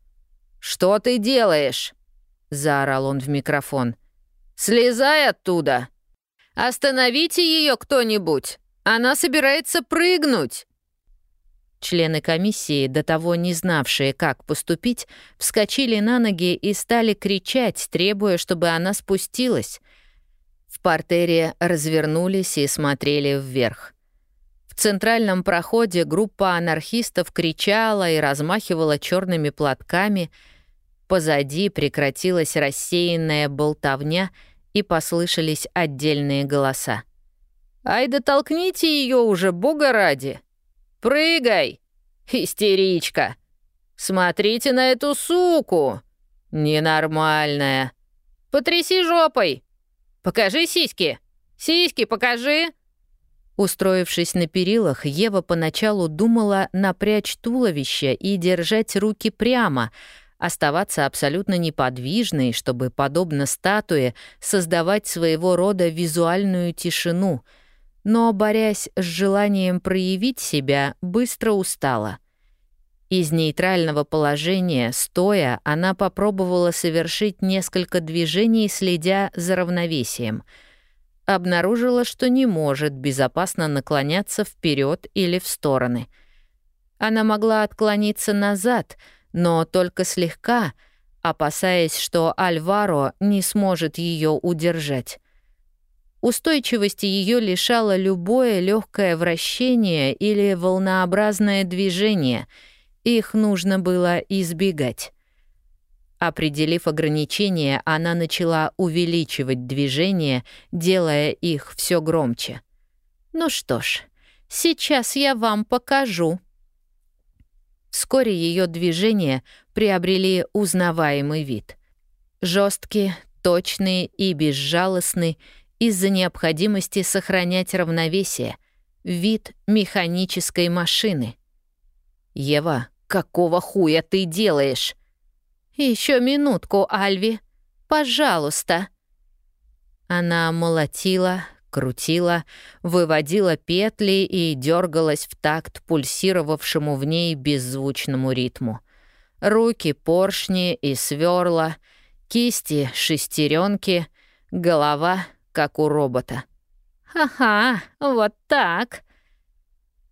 «Что ты делаешь?» — заорал он в микрофон. «Слезай оттуда! Остановите ее кто-нибудь! Она собирается прыгнуть!» Члены комиссии, до того не знавшие, как поступить, вскочили на ноги и стали кричать, требуя, чтобы она спустилась. В портере развернулись и смотрели вверх. В центральном проходе группа анархистов кричала и размахивала черными платками. Позади прекратилась рассеянная болтовня и послышались отдельные голоса. «Ай да толкните ее уже, бога ради! Прыгай! Истеричка! Смотрите на эту суку! Ненормальная! Потряси жопой! Покажи сиськи! Сиськи покажи!» Устроившись на перилах, Ева поначалу думала напрячь туловище и держать руки прямо, оставаться абсолютно неподвижной, чтобы, подобно статуе, создавать своего рода визуальную тишину. Но, борясь с желанием проявить себя, быстро устала. Из нейтрального положения, стоя, она попробовала совершить несколько движений, следя за равновесием — обнаружила, что не может безопасно наклоняться вперед или в стороны. Она могла отклониться назад, но только слегка, опасаясь, что Альваро не сможет ее удержать. Устойчивости ее лишало любое легкое вращение или волнообразное движение. Их нужно было избегать. Определив ограничения, она начала увеличивать движение, делая их все громче. «Ну что ж, сейчас я вам покажу». Вскоре ее движения приобрели узнаваемый вид. Жесткие, точные и безжалостные из-за необходимости сохранять равновесие. Вид механической машины. «Ева, какого хуя ты делаешь?» Еще минутку, Альви. Пожалуйста». Она молотила, крутила, выводила петли и дергалась в такт пульсировавшему в ней беззвучному ритму. Руки поршни и сверла, кисти шестеренки, голова, как у робота. «Ха-ха, вот так!»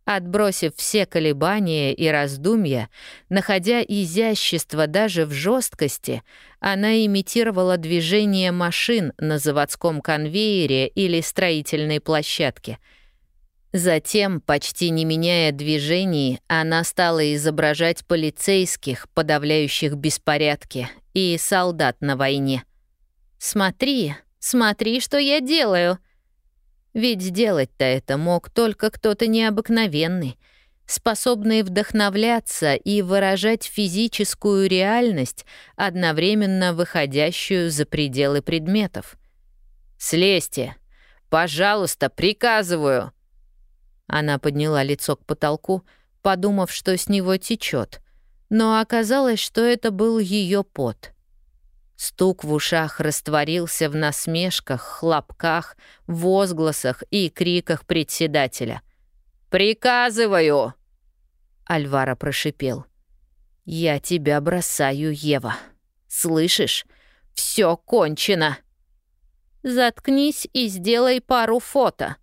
Отбросив все колебания и раздумья, находя изящество даже в жесткости, она имитировала движение машин на заводском конвейере или строительной площадке. Затем, почти не меняя движений, она стала изображать полицейских, подавляющих беспорядки, и солдат на войне. «Смотри, смотри, что я делаю!» Ведь сделать-то это мог только кто-то необыкновенный, способный вдохновляться и выражать физическую реальность, одновременно выходящую за пределы предметов. «Слезьте! Пожалуйста, приказываю!» Она подняла лицо к потолку, подумав, что с него течет, но оказалось, что это был ее пот — Стук в ушах растворился в насмешках, хлопках, возгласах и криках председателя. «Приказываю!» Альвара прошипел. «Я тебя бросаю, Ева. Слышишь? Все кончено!» «Заткнись и сделай пару фото».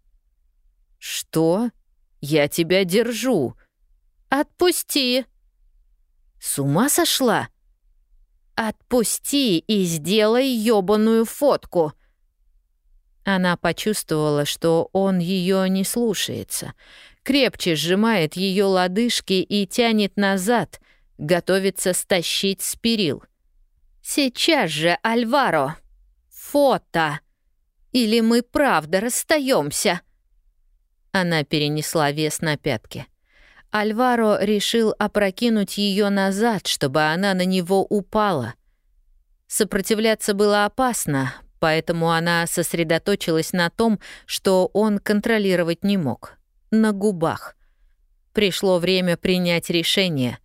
«Что? Я тебя держу!» «Отпусти!» «С ума сошла?» «Отпусти и сделай ёбаную фотку!» Она почувствовала, что он ее не слушается, крепче сжимает ее лодыжки и тянет назад, готовится стащить с перил. «Сейчас же, Альваро! Фото! Или мы правда расстаемся?» Она перенесла вес на пятки. Альваро решил опрокинуть ее назад, чтобы она на него упала. Сопротивляться было опасно, поэтому она сосредоточилась на том, что он контролировать не мог. На губах. Пришло время принять решение.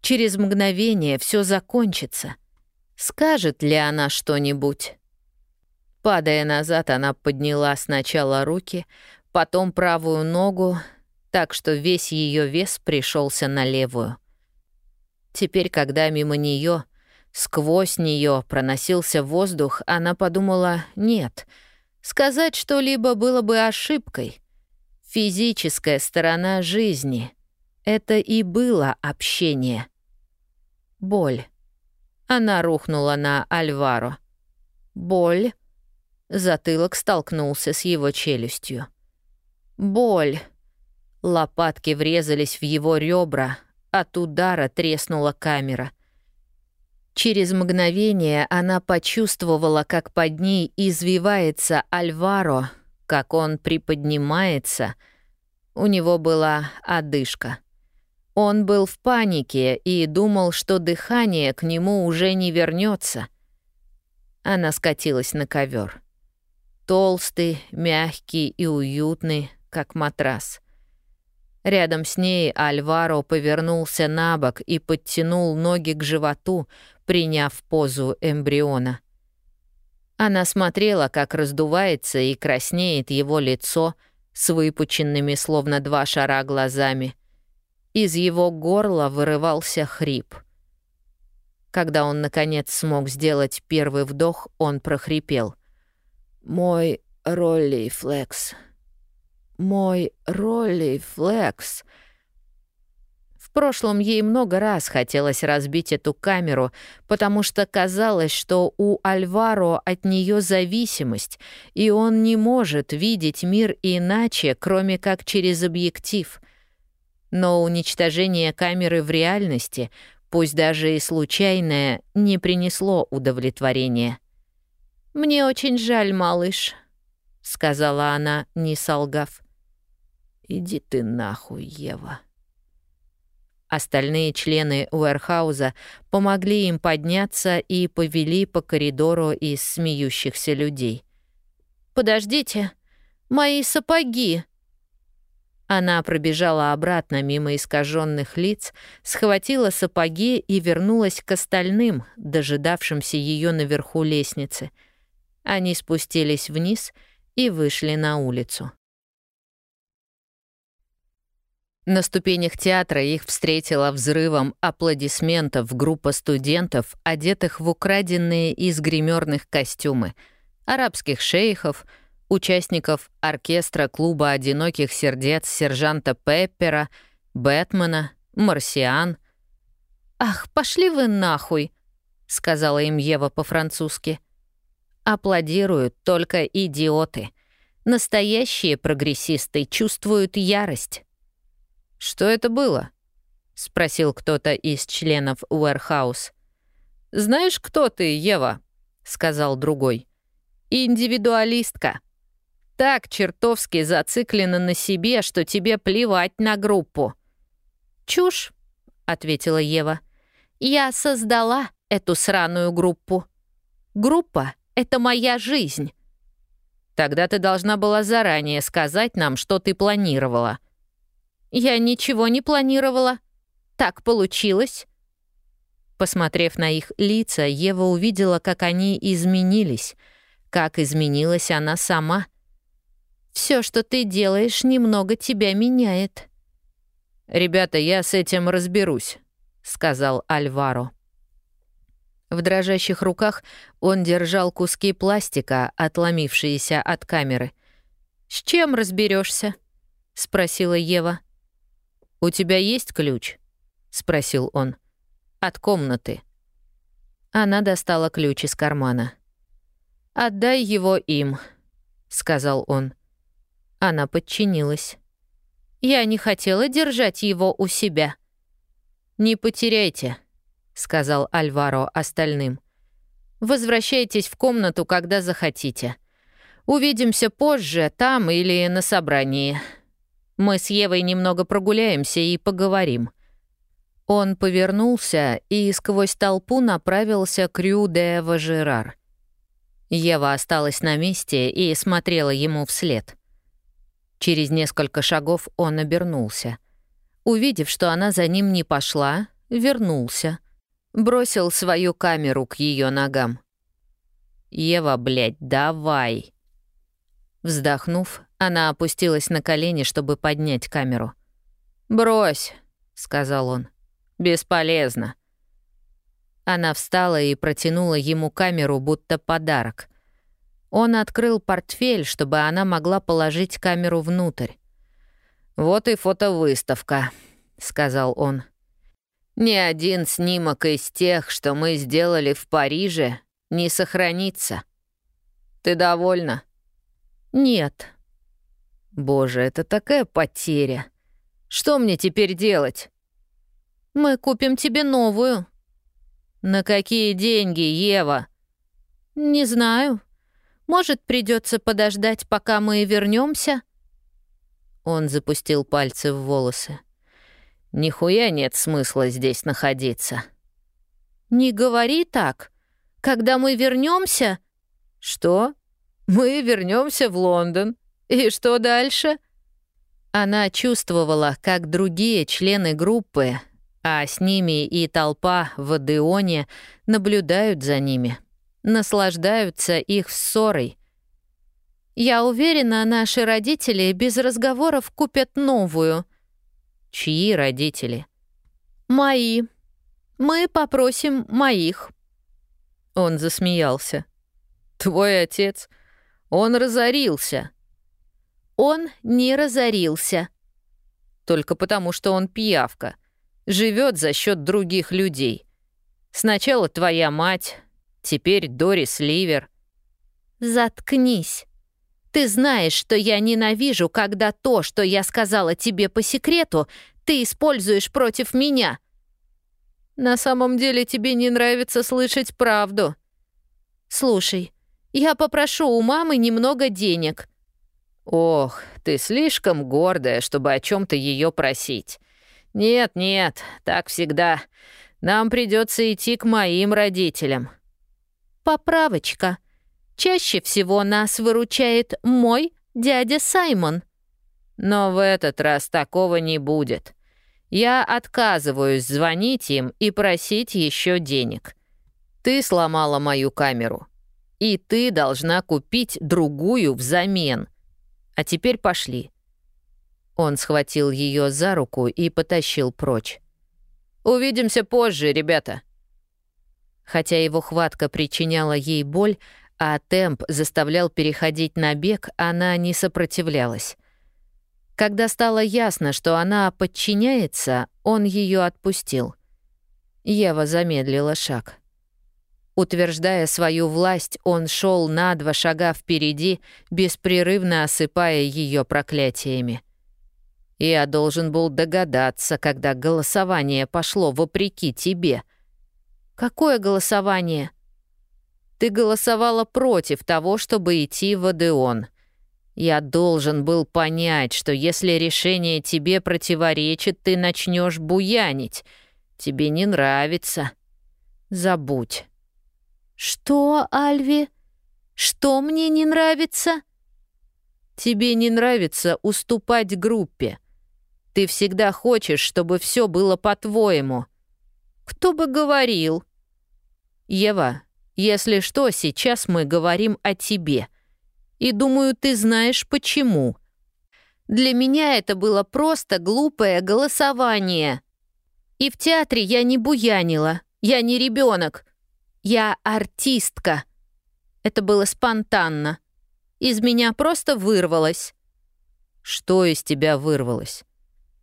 Через мгновение все закончится. Скажет ли она что-нибудь? Падая назад, она подняла сначала руки, потом правую ногу, так что весь ее вес пришелся на левую. Теперь, когда мимо нее, сквозь нее проносился воздух, она подумала «нет». Сказать что-либо было бы ошибкой. Физическая сторона жизни — это и было общение. Боль. Она рухнула на Альваро. Боль. Затылок столкнулся с его челюстью. Боль. Лопатки врезались в его ребра, от удара треснула камера. Через мгновение она почувствовала, как под ней извивается Альваро, как он приподнимается. У него была одышка. Он был в панике и думал, что дыхание к нему уже не вернется. Она скатилась на ковер. Толстый, мягкий и уютный, как матрас. Рядом с ней Альваро повернулся на бок и подтянул ноги к животу, приняв позу эмбриона. Она смотрела, как раздувается и краснеет его лицо с выпученными, словно два шара, глазами. Из его горла вырывался хрип. Когда он, наконец, смог сделать первый вдох, он прохрипел. «Мой Ролли Флекс. Мой Ролли Флекс». В прошлом ей много раз хотелось разбить эту камеру, потому что казалось, что у Альваро от нее зависимость, и он не может видеть мир иначе, кроме как через объектив. Но уничтожение камеры в реальности — пусть даже и случайное, не принесло удовлетворения. «Мне очень жаль, малыш», — сказала она, не солгав. «Иди ты нахуй, Ева». Остальные члены Уэрхауза помогли им подняться и повели по коридору из смеющихся людей. «Подождите, мои сапоги!» Она пробежала обратно мимо искаженных лиц, схватила сапоги и вернулась к остальным, дожидавшимся ее наверху лестницы. Они спустились вниз и вышли на улицу. На ступенях театра их встретила взрывом аплодисментов группа студентов, одетых в украденные из гримерных костюмы, арабских шейхов — участников оркестра клуба «Одиноких сердец» сержанта Пеппера, Бэтмена, Марсиан. «Ах, пошли вы нахуй!» — сказала им Ева по-французски. «Аплодируют только идиоты. Настоящие прогрессисты чувствуют ярость». «Что это было?» — спросил кто-то из членов Уэрхаус. «Знаешь, кто ты, Ева?» — сказал другой. «Индивидуалистка так чертовски зациклена на себе, что тебе плевать на группу». «Чушь», — ответила Ева. «Я создала эту сраную группу. Группа — это моя жизнь». «Тогда ты должна была заранее сказать нам, что ты планировала». «Я ничего не планировала. Так получилось». Посмотрев на их лица, Ева увидела, как они изменились, как изменилась она сама — все, что ты делаешь, немного тебя меняет». «Ребята, я с этим разберусь», — сказал Альваро. В дрожащих руках он держал куски пластика, отломившиеся от камеры. «С чем разберешься? спросила Ева. «У тебя есть ключ?» — спросил он. «От комнаты». Она достала ключ из кармана. «Отдай его им», — сказал он. Она подчинилась. «Я не хотела держать его у себя». «Не потеряйте», — сказал Альваро остальным. «Возвращайтесь в комнату, когда захотите. Увидимся позже, там или на собрании. Мы с Евой немного прогуляемся и поговорим». Он повернулся и сквозь толпу направился к Рю де Важерар. Ева осталась на месте и смотрела ему вслед. Через несколько шагов он обернулся. Увидев, что она за ним не пошла, вернулся. Бросил свою камеру к ее ногам. «Ева, блядь, давай!» Вздохнув, она опустилась на колени, чтобы поднять камеру. «Брось», — сказал он. «Бесполезно». Она встала и протянула ему камеру, будто подарок. Он открыл портфель, чтобы она могла положить камеру внутрь. «Вот и фотовыставка», — сказал он. «Ни один снимок из тех, что мы сделали в Париже, не сохранится. Ты довольна?» «Нет». «Боже, это такая потеря. Что мне теперь делать?» «Мы купим тебе новую». «На какие деньги, Ева?» «Не знаю. Может, придется подождать, пока мы вернемся? Он запустил пальцы в волосы. Нихуя нет смысла здесь находиться. Не говори так. Когда мы вернемся? Что? Мы вернемся в Лондон. И что дальше? Она чувствовала, как другие члены группы, а с ними и толпа в Адеоне, наблюдают за ними, наслаждаются их ссорой. «Я уверена, наши родители без разговоров купят новую». «Чьи родители?» «Мои. Мы попросим моих». Он засмеялся. «Твой отец? Он разорился». «Он не разорился». «Только потому, что он пиявка. Живет за счет других людей. Сначала твоя мать, теперь Дорис Ливер». «Заткнись. Ты знаешь, что я ненавижу, когда то, что я сказала тебе по секрету, ты используешь против меня». «На самом деле тебе не нравится слышать правду». «Слушай, я попрошу у мамы немного денег». «Ох, ты слишком гордая, чтобы о чем то ее просить. Нет, нет, так всегда. Нам придется идти к моим родителям». «Поправочка. Чаще всего нас выручает мой дядя Саймон». «Но в этот раз такого не будет. Я отказываюсь звонить им и просить еще денег. Ты сломала мою камеру, и ты должна купить другую взамен. А теперь пошли». Он схватил ее за руку и потащил прочь. «Увидимся позже, ребята». Хотя его хватка причиняла ей боль, а темп заставлял переходить на бег, она не сопротивлялась. Когда стало ясно, что она подчиняется, он ее отпустил. Ева замедлила шаг. Утверждая свою власть, он шел на два шага впереди, беспрерывно осыпая ее проклятиями. Я должен был догадаться, когда голосование пошло вопреки тебе. Какое голосование? Ты голосовала против того, чтобы идти в Адеон. Я должен был понять, что если решение тебе противоречит, ты начнешь буянить. Тебе не нравится. Забудь. Что, Альви? Что мне не нравится? Тебе не нравится уступать группе. Ты всегда хочешь, чтобы все было по-твоему. Кто бы говорил? Ева, если что, сейчас мы говорим о тебе — и думаю, ты знаешь почему. Для меня это было просто глупое голосование. И в театре я не буянила, я не ребенок, я артистка. Это было спонтанно. Из меня просто вырвалось. Что из тебя вырвалось?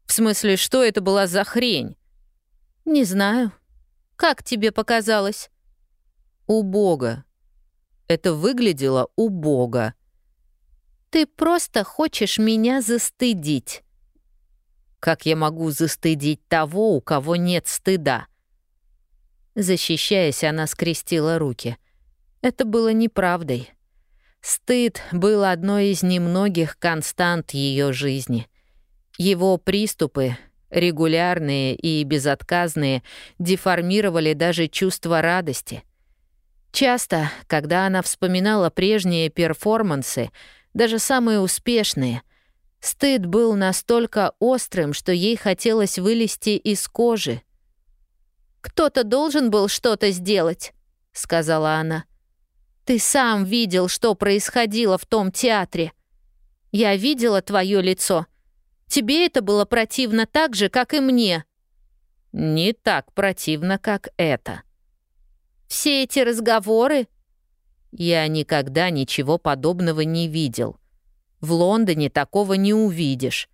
В смысле, что это была за хрень? Не знаю. Как тебе показалось? Убого. Это выглядело убого. Ты просто хочешь меня застыдить. Как я могу застыдить того, у кого нет стыда? Защищаясь, она скрестила руки. Это было неправдой. Стыд был одной из немногих констант ее жизни. Его приступы, регулярные и безотказные, деформировали даже чувство радости. Часто, когда она вспоминала прежние перформансы, даже самые успешные. Стыд был настолько острым, что ей хотелось вылезти из кожи. «Кто-то должен был что-то сделать», — сказала она. «Ты сам видел, что происходило в том театре. Я видела твое лицо. Тебе это было противно так же, как и мне». «Не так противно, как это». «Все эти разговоры...» Я никогда ничего подобного не видел. В Лондоне такого не увидишь.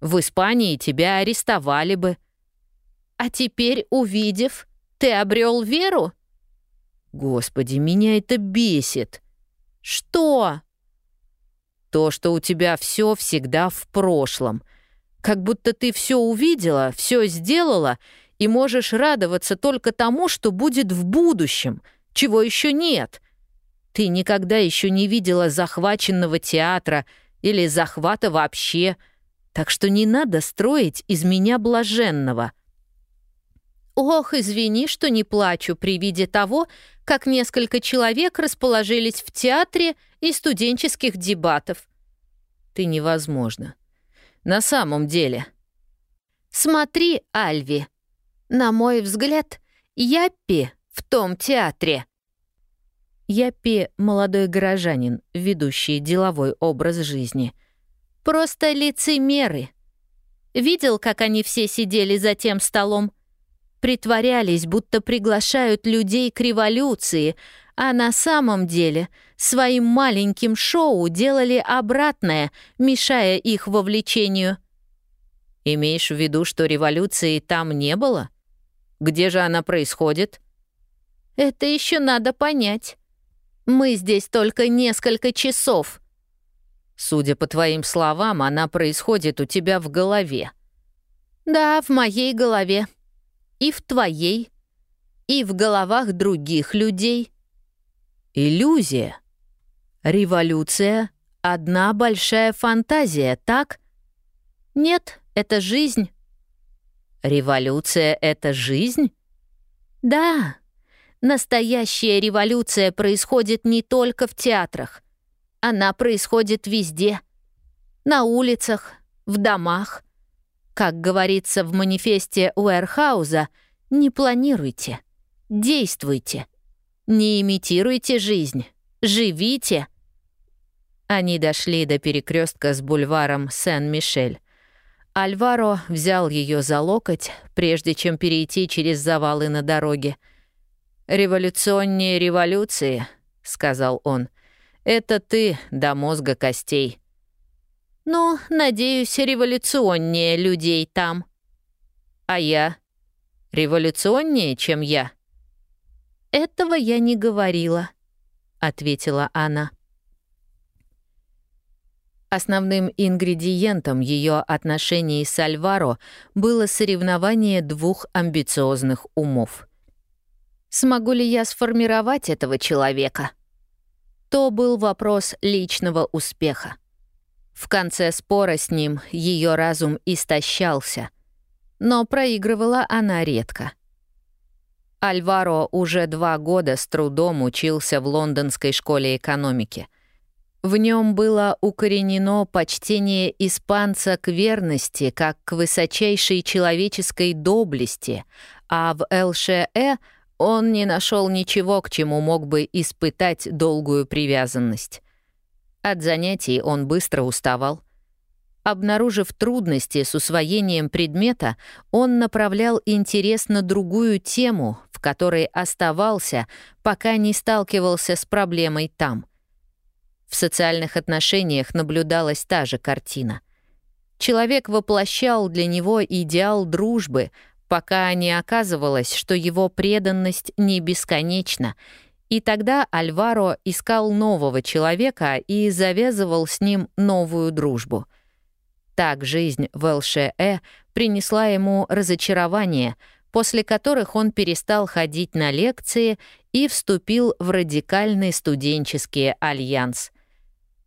В Испании тебя арестовали бы. А теперь, увидев, ты обрел веру? Господи, меня это бесит. Что? То, что у тебя все всегда в прошлом. Как будто ты все увидела, все сделала и можешь радоваться только тому, что будет в будущем, чего еще нет — ты никогда еще не видела захваченного театра или захвата вообще, так что не надо строить из меня блаженного. Ох, извини, что не плачу при виде того, как несколько человек расположились в театре и студенческих дебатов. Ты невозможно. на самом деле?» «Смотри, Альви. На мой взгляд, Яппи в том театре». Яппи — молодой горожанин, ведущий деловой образ жизни. «Просто лицемеры. Видел, как они все сидели за тем столом? Притворялись, будто приглашают людей к революции, а на самом деле своим маленьким шоу делали обратное, мешая их вовлечению. Имеешь в виду, что революции там не было? Где же она происходит? Это еще надо понять. Мы здесь только несколько часов. Судя по твоим словам, она происходит у тебя в голове. Да, в моей голове. И в твоей. И в головах других людей. Иллюзия. Революция — одна большая фантазия, так? Нет, это жизнь. Революция — это жизнь? Да. Настоящая революция происходит не только в театрах. Она происходит везде. На улицах, в домах. Как говорится в манифесте Уэрхауза, не планируйте, действуйте. Не имитируйте жизнь, живите. Они дошли до перекрестка с бульваром Сен-Мишель. Альваро взял ее за локоть, прежде чем перейти через завалы на дороге. «Революционнее революции», — сказал он. «Это ты до мозга костей». «Ну, надеюсь, революционнее людей там». «А я? Революционнее, чем я?» «Этого я не говорила», — ответила она. Основным ингредиентом ее отношений с Альваро было соревнование двух амбициозных умов. Смогу ли я сформировать этого человека? То был вопрос личного успеха. В конце спора с ним ее разум истощался, но проигрывала она редко — Альваро уже два года с трудом учился в лондонской школе экономики. В нем было укоренено почтение испанца к верности как к высочайшей человеческой доблести, а в ЛШЭ он не нашел ничего, к чему мог бы испытать долгую привязанность. От занятий он быстро уставал — Обнаружив трудности с усвоением предмета, он направлял интерес на другую тему, в которой оставался, пока не сталкивался с проблемой там. В социальных отношениях наблюдалась та же картина. Человек воплощал для него идеал дружбы, пока не оказывалось, что его преданность не бесконечна, и тогда Альваро искал нового человека и завязывал с ним новую дружбу — так жизнь в ЛШЭ принесла ему разочарование, после которых он перестал ходить на лекции и вступил в радикальный студенческий альянс.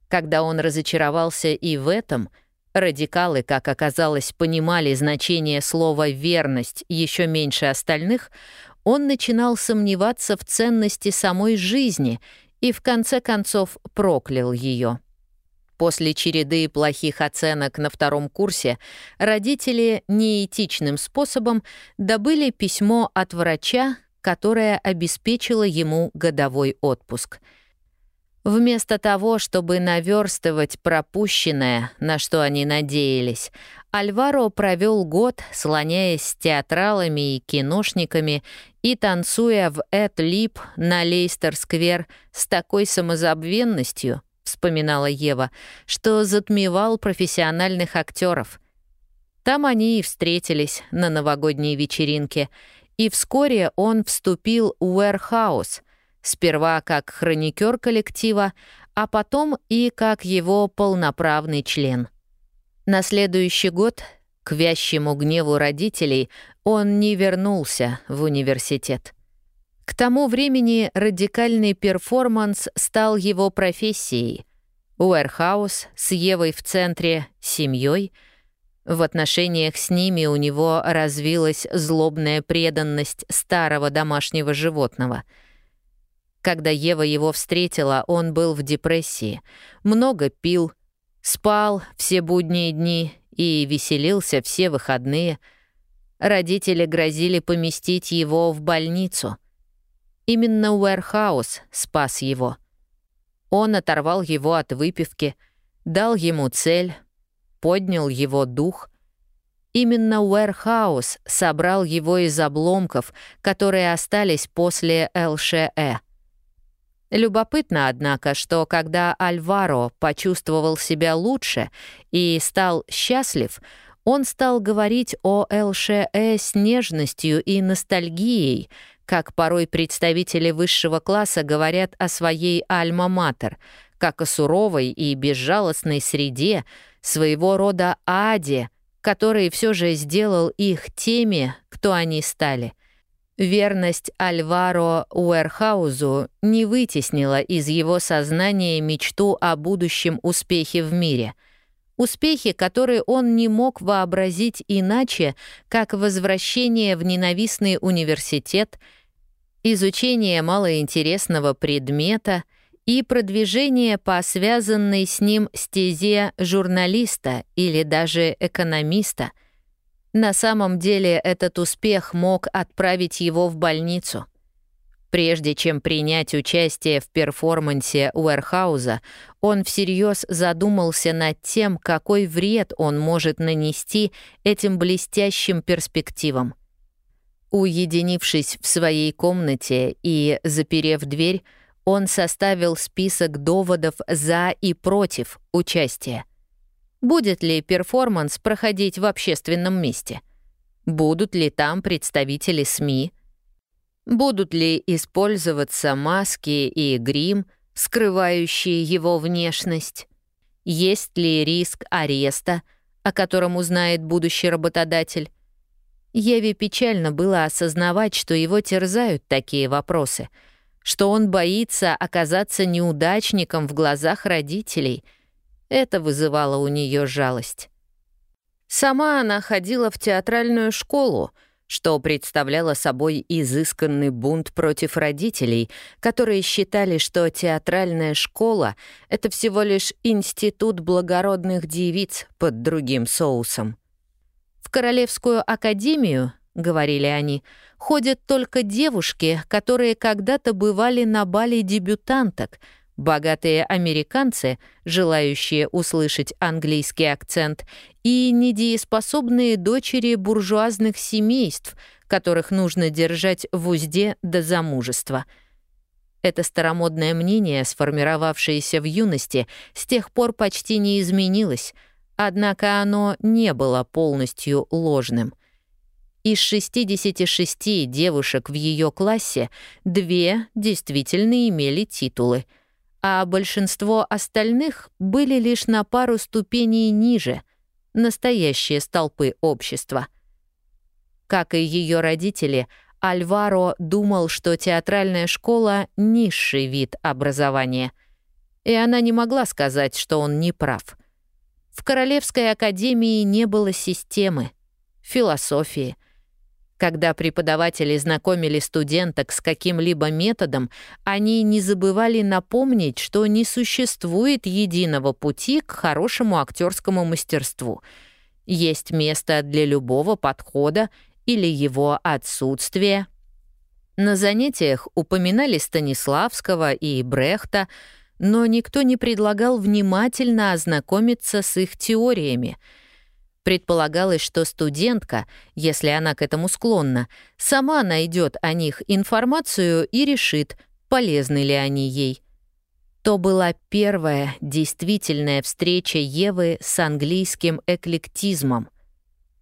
Когда он разочаровался и в этом, радикалы, как оказалось, понимали значение слова «верность» еще меньше остальных, он начинал сомневаться в ценности самой жизни и в конце концов проклял ее. После череды плохих оценок на втором курсе родители неэтичным способом добыли письмо от врача, которое обеспечило ему годовой отпуск. Вместо того, чтобы наверстывать пропущенное, на что они надеялись, Альваро провел год, слоняясь с театралами и киношниками и танцуя в Эд-Лип на Лейстер-сквер с такой самозабвенностью, вспоминала Ева, что затмевал профессиональных актеров. Там они и встретились на новогодней вечеринке, и вскоре он вступил в Уэрхаус, сперва как хроникер коллектива, а потом и как его полноправный член. На следующий год, к вящему гневу родителей, он не вернулся в университет. К тому времени радикальный перформанс стал его профессией. Уэрхаус с Евой в центре — семьей. В отношениях с ними у него развилась злобная преданность старого домашнего животного. Когда Ева его встретила, он был в депрессии, много пил, спал все будние дни и веселился все выходные. Родители грозили поместить его в больницу. Именно Уэрхаус спас его. Он оторвал его от выпивки, дал ему цель, поднял его дух. Именно Уэрхаус собрал его из обломков, которые остались после ЛШЭ. Любопытно, однако, что когда Альваро почувствовал себя лучше и стал счастлив, он стал говорить о ЛШЭ с нежностью и ностальгией, как порой представители высшего класса говорят о своей альма-матер, как о суровой и безжалостной среде, своего рода аде, который все же сделал их теми, кто они стали — Верность Альваро Уэрхаузу не вытеснила из его сознания мечту о будущем успехе в мире. Успехи, которые он не мог вообразить иначе, как возвращение в ненавистный университет, изучение малоинтересного предмета и продвижение по связанной с ним стезе журналиста или даже экономиста — на самом деле этот успех мог отправить его в больницу. Прежде чем принять участие в перформансе Уэрхауза, он всерьез задумался над тем, какой вред он может нанести этим блестящим перспективам. Уединившись в своей комнате и заперев дверь, он составил список доводов «за» и «против» участия — Будет ли перформанс проходить в общественном месте? Будут ли там представители СМИ? Будут ли использоваться маски и грим, скрывающие его внешность? Есть ли риск ареста, о котором узнает будущий работодатель? Еве печально было осознавать, что его терзают такие вопросы, что он боится оказаться неудачником в глазах родителей — это вызывало у нее жалость. Сама она ходила в театральную школу, что представляло собой изысканный бунт против родителей, которые считали, что театральная школа — это всего лишь институт благородных девиц под другим соусом. В Королевскую академию, — говорили они, — ходят только девушки, которые когда-то бывали на бале дебютанток — богатые американцы, желающие услышать английский акцент, и недееспособные дочери буржуазных семейств, которых нужно держать в узде до замужества. Это старомодное мнение, сформировавшееся в юности, с тех пор почти не изменилось, однако оно не было полностью ложным — из 66 девушек в ее классе две действительно имели титулы — а большинство остальных были лишь на пару ступеней ниже, настоящие столпы общества. Как и ее родители, Альваро думал, что театральная школа — низший вид образования. И она не могла сказать, что он не прав. В Королевской академии не было системы, философии — когда преподаватели знакомили студенток с каким-либо методом, они не забывали напомнить, что не существует единого пути к хорошему актерскому мастерству. Есть место для любого подхода или его отсутствия. На занятиях упоминали Станиславского и Брехта, но никто не предлагал внимательно ознакомиться с их теориями — Предполагалось, что студентка, если она к этому склонна, сама найдет о них информацию и решит, полезны ли они ей. То была первая действительная встреча Евы с английским эклектизмом.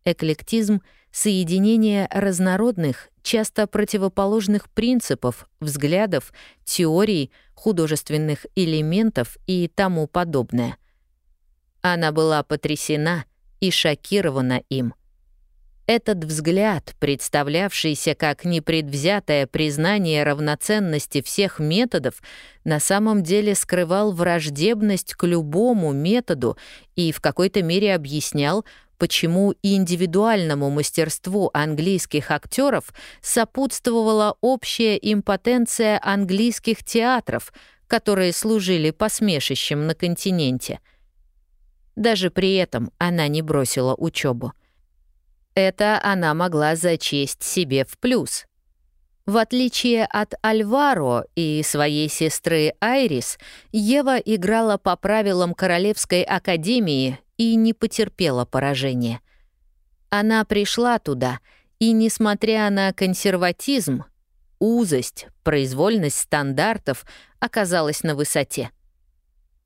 Эклектизм — соединение разнородных, часто противоположных принципов, взглядов, теорий, художественных элементов и тому подобное. Она была потрясена — и шокирована им. Этот взгляд, представлявшийся как непредвзятое признание равноценности всех методов, на самом деле скрывал враждебность к любому методу и в какой-то мере объяснял, почему индивидуальному мастерству английских актеров сопутствовала общая импотенция английских театров, которые служили посмешищем на континенте — Даже при этом она не бросила учебу. Это она могла зачесть себе в плюс. В отличие от Альваро и своей сестры Айрис, Ева играла по правилам Королевской академии и не потерпела поражения. Она пришла туда, и, несмотря на консерватизм, узость, произвольность стандартов оказалась на высоте.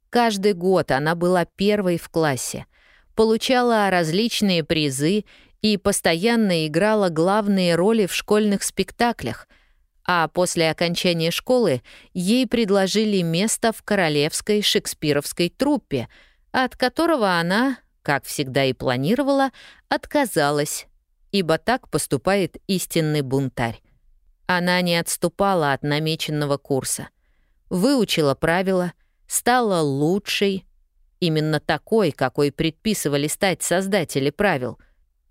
Каждый год она была первой в классе, получала различные призы и постоянно играла главные роли в школьных спектаклях, а после окончания школы ей предложили место в королевской шекспировской труппе, от которого она, как всегда и планировала, отказалась, ибо так поступает истинный бунтарь. Она не отступала от намеченного курса, выучила правила, стала лучшей, именно такой, какой предписывали стать создатели правил —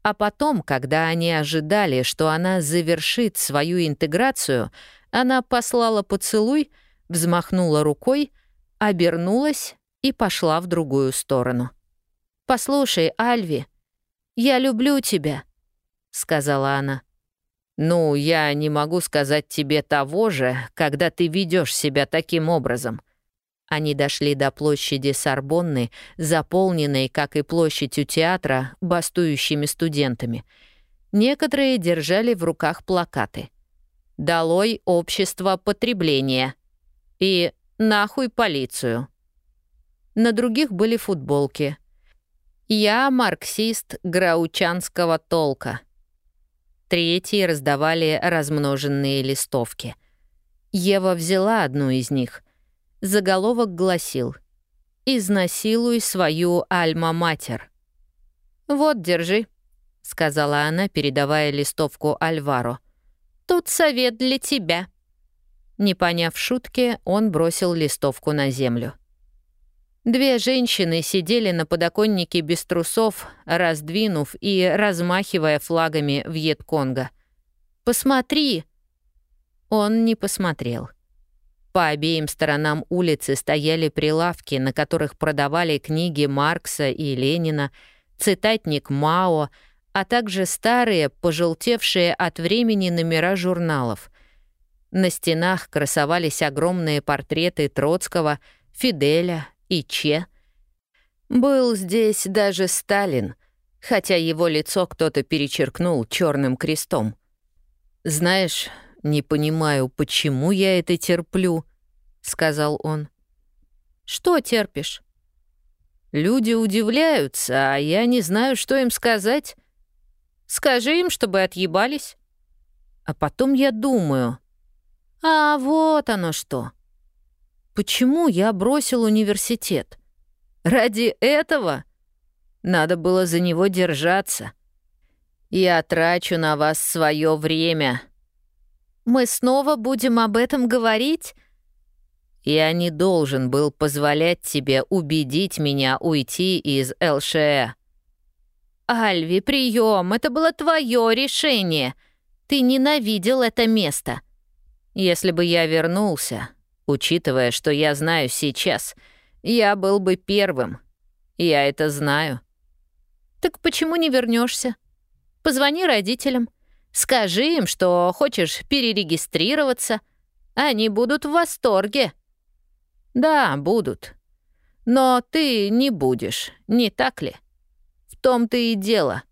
а потом, когда они ожидали, что она завершит свою интеграцию, она послала поцелуй, взмахнула рукой, обернулась и пошла в другую сторону. «Послушай, Альви, я люблю тебя», — сказала она. «Ну, я не могу сказать тебе того же, когда ты ведешь себя таким образом», они дошли до площади Сорбонны, заполненной, как и площадь у театра, бастующими студентами. Некоторые держали в руках плакаты. «Долой общество потребления» и «Нахуй полицию». На других были футболки. «Я марксист граучанского толка». Третьи раздавали размноженные листовки. Ева взяла одну из них. Заголовок гласил «Изнасилуй свою альма-матер». «Вот, держи», — сказала она, передавая листовку Альваро. «Тут совет для тебя». Не поняв шутки, он бросил листовку на землю. Две женщины сидели на подоконнике без трусов, раздвинув и размахивая флагами Вьетконга. «Посмотри!» Он не посмотрел. По обеим сторонам улицы стояли прилавки, на которых продавали книги Маркса и Ленина, цитатник Мао, а также старые, пожелтевшие от времени номера журналов. На стенах красовались огромные портреты Троцкого, Фиделя и Че. Был здесь даже Сталин, хотя его лицо кто-то перечеркнул черным крестом. «Знаешь, «Не понимаю, почему я это терплю», — сказал он. «Что терпишь?» «Люди удивляются, а я не знаю, что им сказать. Скажи им, чтобы отъебались». А потом я думаю, «А вот оно что. Почему я бросил университет? Ради этого? Надо было за него держаться. Я трачу на вас свое время», мы снова будем об этом говорить? Я не должен был позволять тебе убедить меня уйти из ЛШЭ. Альви, прием, это было твое решение. Ты ненавидел это место. Если бы я вернулся, учитывая, что я знаю сейчас, я был бы первым. Я это знаю. Так почему не вернешься? Позвони родителям. Скажи им, что хочешь перерегистрироваться. Они будут в восторге». «Да, будут. Но ты не будешь, не так ли? В том-то и дело.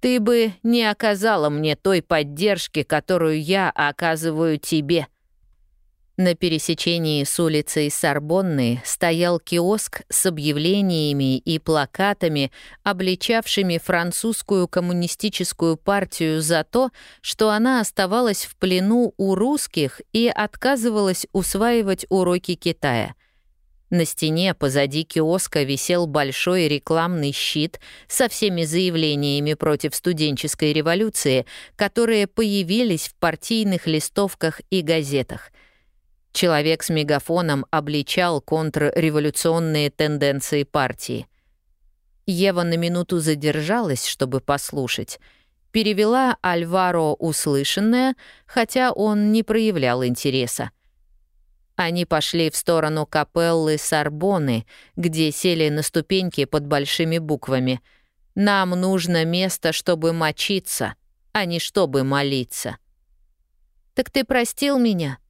Ты бы не оказала мне той поддержки, которую я оказываю тебе». На пересечении с улицей Сорбонны стоял киоск с объявлениями и плакатами, обличавшими французскую коммунистическую партию за то, что она оставалась в плену у русских и отказывалась усваивать уроки Китая. На стене позади киоска висел большой рекламный щит со всеми заявлениями против студенческой революции, которые появились в партийных листовках и газетах — Человек с мегафоном обличал контрреволюционные тенденции партии. Ева на минуту задержалась, чтобы послушать. Перевела Альваро услышанное, хотя он не проявлял интереса. Они пошли в сторону капеллы Сорбоны, где сели на ступеньки под большими буквами. «Нам нужно место, чтобы мочиться, а не чтобы молиться». «Так ты простил меня?» —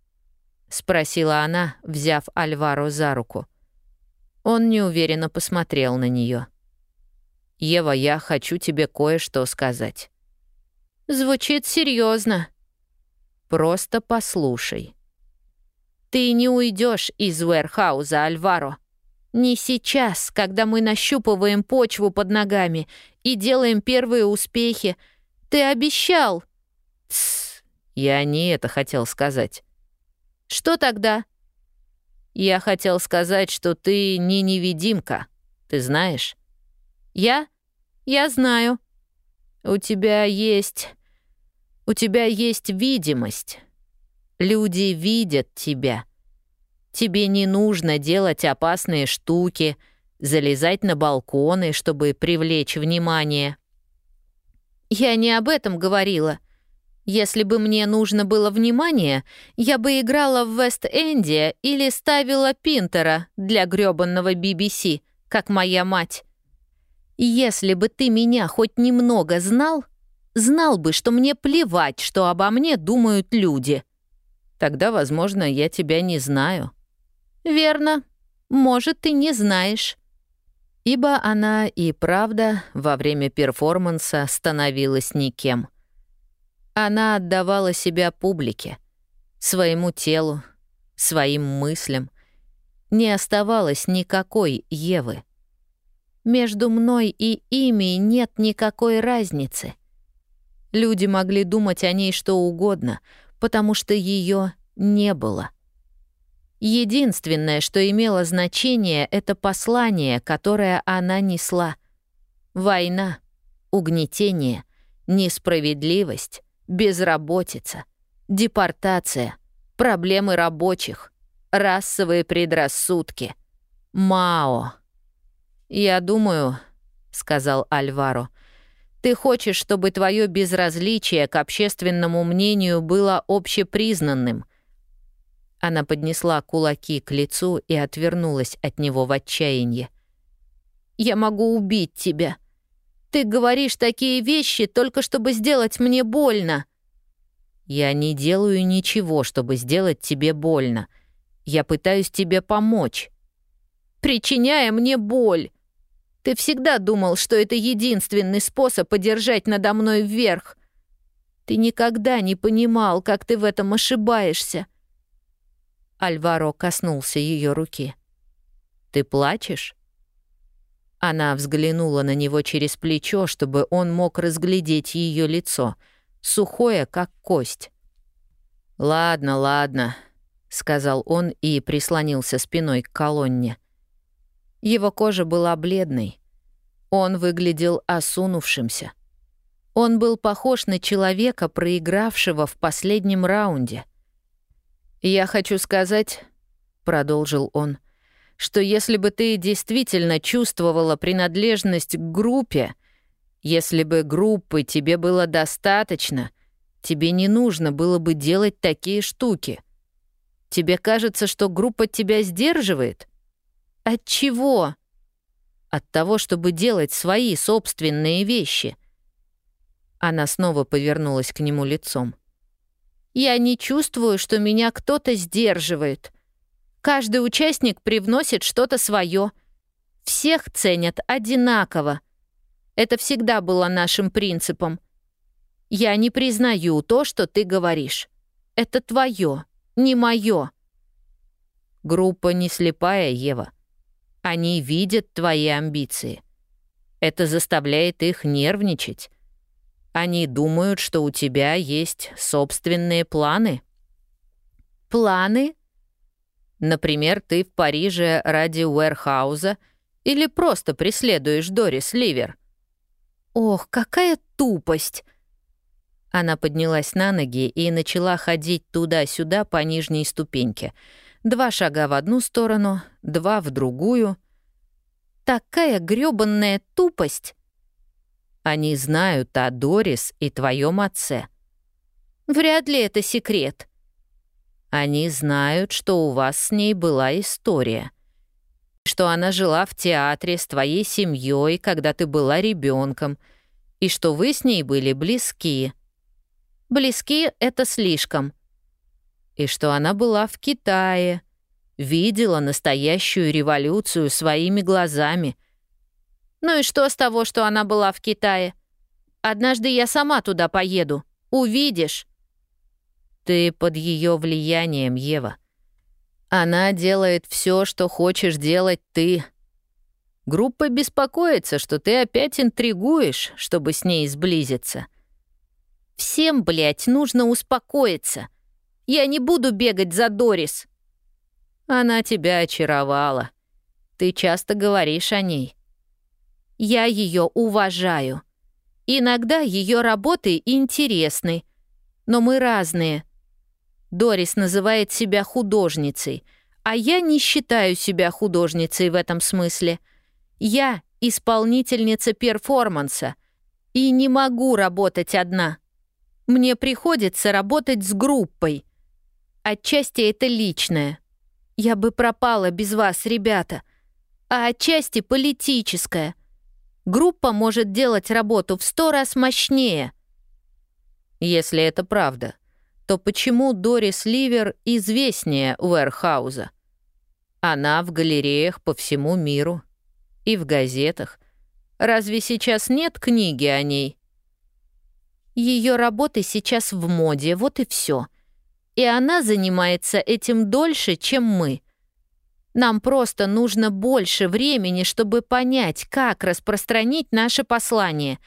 спросила она, взяв Альваро за руку. Он неуверенно посмотрел на нее. «Ева, я хочу тебе кое-что сказать». «Звучит серьезно. «Просто послушай». Ты не уйдешь из Уэрхауза, Альваро. Не сейчас, когда мы нащупываем почву под ногами и делаем первые успехи. Ты обещал. Тсс, я не это хотел сказать. Что тогда? Я хотел сказать, что ты не невидимка. Ты знаешь? Я? Я знаю. У тебя есть... У тебя есть видимость. Люди видят тебя. Тебе не нужно делать опасные штуки, залезать на балконы, чтобы привлечь внимание. Я не об этом говорила. Если бы мне нужно было внимание, я бы играла в Вест-Энде или ставила Пинтера для грёбанного BBC, как моя мать. Если бы ты меня хоть немного знал, знал бы, что мне плевать, что обо мне думают люди. Тогда, возможно, я тебя не знаю». «Верно. Может, ты не знаешь». Ибо она и правда во время перформанса становилась никем. Она отдавала себя публике, своему телу, своим мыслям. Не оставалось никакой Евы. Между мной и ими нет никакой разницы. Люди могли думать о ней что угодно, потому что ее не было. Единственное, что имело значение, это послание, которое она несла. Война, угнетение, несправедливость, безработица, депортация, проблемы рабочих, расовые предрассудки. Мао. «Я думаю», — сказал Альваро, — ты хочешь, чтобы твое безразличие к общественному мнению было общепризнанным. Она поднесла кулаки к лицу и отвернулась от него в отчаянии. «Я могу убить тебя. Ты говоришь такие вещи только чтобы сделать мне больно». «Я не делаю ничего, чтобы сделать тебе больно. Я пытаюсь тебе помочь». «Причиняя мне боль. Ты всегда думал, что это единственный способ одержать надо мной вверх. Ты никогда не понимал, как ты в этом ошибаешься. Альваро коснулся ее руки. «Ты плачешь?» Она взглянула на него через плечо, чтобы он мог разглядеть ее лицо, сухое, как кость. «Ладно, ладно», — сказал он и прислонился спиной к колонне. Его кожа была бледной. Он выглядел осунувшимся. Он был похож на человека, проигравшего в последнем раунде. «Я хочу сказать», — продолжил он, «что если бы ты действительно чувствовала принадлежность к группе, если бы группы тебе было достаточно, тебе не нужно было бы делать такие штуки. Тебе кажется, что группа тебя сдерживает? От чего? От того, чтобы делать свои собственные вещи. Она снова повернулась к нему лицом. Я не чувствую, что меня кто-то сдерживает. Каждый участник привносит что-то свое. Всех ценят одинаково. Это всегда было нашим принципом. Я не признаю то, что ты говоришь. Это твое, не мое. Группа не слепая, Ева. Они видят твои амбиции. Это заставляет их нервничать. Они думают, что у тебя есть собственные планы. Планы? Например, ты в Париже ради Уэрхауза или просто преследуешь Дорис Ливер. Ох, какая тупость! Она поднялась на ноги и начала ходить туда-сюда по нижней ступеньке — Два шага в одну сторону, два в другую. Такая грёбанная тупость. Они знают о Дорис и твоем отце. Вряд ли это секрет. Они знают, что у вас с ней была история. Что она жила в театре с твоей семьей, когда ты была ребенком, и что вы с ней были близки. Близки — это слишком. И что она была в Китае, видела настоящую революцию своими глазами. Ну и что с того, что она была в Китае? Однажды я сама туда поеду. Увидишь. Ты под ее влиянием, Ева. Она делает все, что хочешь делать ты. Группа беспокоится, что ты опять интригуешь, чтобы с ней сблизиться. Всем, блядь, нужно успокоиться. Я не буду бегать за Дорис. Она тебя очаровала. Ты часто говоришь о ней. Я ее уважаю. Иногда ее работы интересны, но мы разные. Дорис называет себя художницей, а я не считаю себя художницей в этом смысле. Я исполнительница перформанса и не могу работать одна. Мне приходится работать с группой. Отчасти это личное. Я бы пропала без вас, ребята. А отчасти политическое. Группа может делать работу в сто раз мощнее. Если это правда, то почему Дорис Ливер известнее Уэрхауза? Она в галереях по всему миру и в газетах. Разве сейчас нет книги о ней? Ее работы сейчас в моде, вот и все. И она занимается этим дольше, чем мы. Нам просто нужно больше времени, чтобы понять, как распространить наше послание.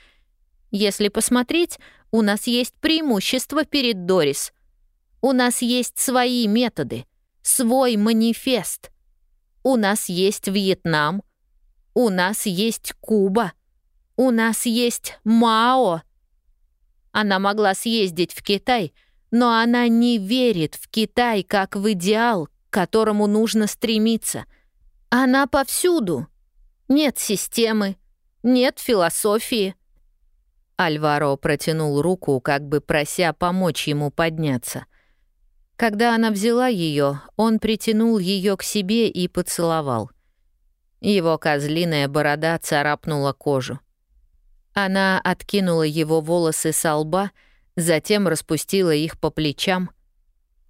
Если посмотреть, у нас есть преимущество перед Дорис. У нас есть свои методы, свой манифест. У нас есть Вьетнам. У нас есть Куба. У нас есть Мао. Она могла съездить в Китай, но она не верит в Китай как в идеал, к которому нужно стремиться. Она повсюду. Нет системы, нет философии, Альваро протянул руку, как бы прося помочь ему подняться. Когда она взяла ее, он притянул ее к себе и поцеловал. Его козлиная борода царапнула кожу. Она откинула его волосы со лба, затем распустила их по плечам.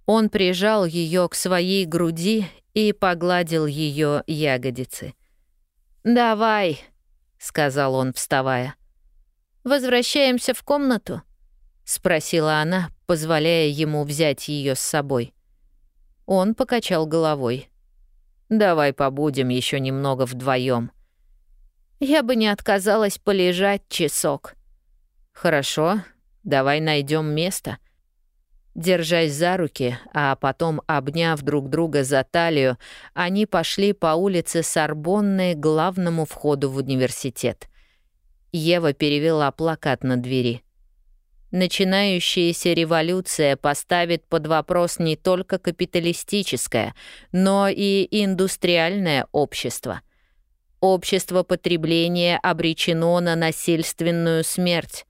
Он прижал ее к своей груди и погладил ее ягодицы. «Давай», — сказал он, вставая. «Возвращаемся в комнату?» — спросила она, позволяя ему взять ее с собой. Он покачал головой. «Давай побудем еще немного вдвоем. «Я бы не отказалась полежать часок». «Хорошо, давай найдем место». Держась за руки, а потом обняв друг друга за талию, они пошли по улице Сорбонны к главному входу в университет. Ева перевела плакат на двери. Начинающаяся революция поставит под вопрос не только капиталистическое, но и индустриальное общество. Общество потребления обречено на насильственную смерть.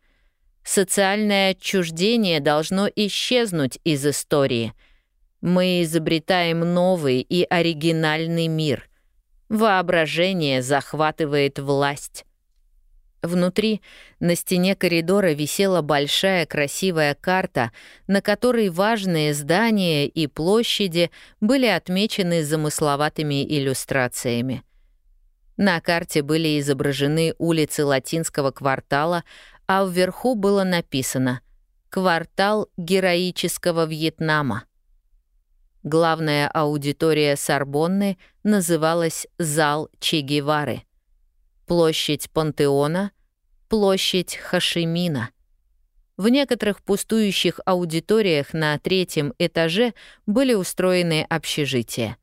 Социальное отчуждение должно исчезнуть из истории. Мы изобретаем новый и оригинальный мир. Воображение захватывает власть. Внутри, на стене коридора висела большая красивая карта, на которой важные здания и площади были отмечены замысловатыми иллюстрациями. На карте были изображены улицы латинского квартала, а вверху было написано «Квартал героического Вьетнама». Главная аудитория Сорбонны называлась «Зал Че Гевары» площадь Пантеона, площадь Хашимина. В некоторых пустующих аудиториях на третьем этаже были устроены общежития.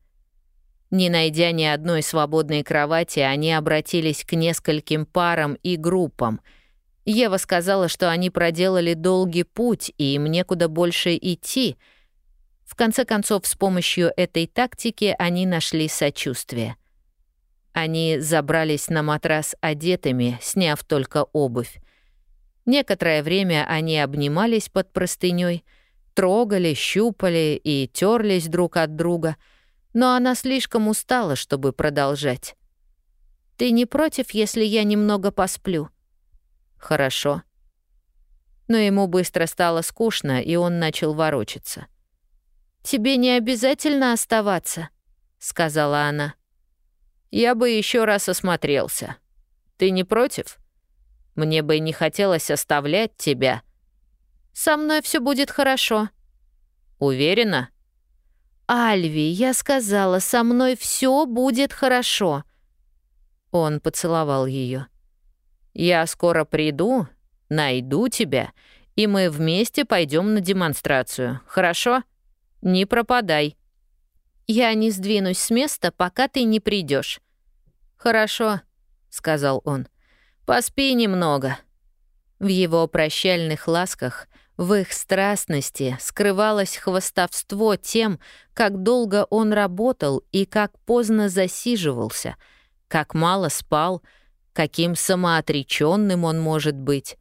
Не найдя ни одной свободной кровати, они обратились к нескольким парам и группам. Ева сказала, что они проделали долгий путь, и им некуда больше идти. В конце концов, с помощью этой тактики они нашли сочувствие. Они забрались на матрас одетыми, сняв только обувь. Некоторое время они обнимались под простыней, трогали, щупали и терлись друг от друга, но она слишком устала, чтобы продолжать. «Ты не против, если я немного посплю?» «Хорошо». Но ему быстро стало скучно, и он начал ворочаться. «Тебе не обязательно оставаться», — сказала она. «Я бы еще раз осмотрелся. Ты не против? Мне бы не хотелось оставлять тебя». «Со мной все будет хорошо». «Уверена?» «Альви, я сказала, со мной все будет хорошо». Он поцеловал ее. «Я скоро приду, найду тебя, и мы вместе пойдем на демонстрацию, хорошо? Не пропадай». «Я не сдвинусь с места, пока ты не придешь. «Хорошо», — сказал он. «Поспи немного». В его прощальных ласках, в их страстности скрывалось хвостовство тем, как долго он работал и как поздно засиживался, как мало спал, каким самоотреченным он может быть.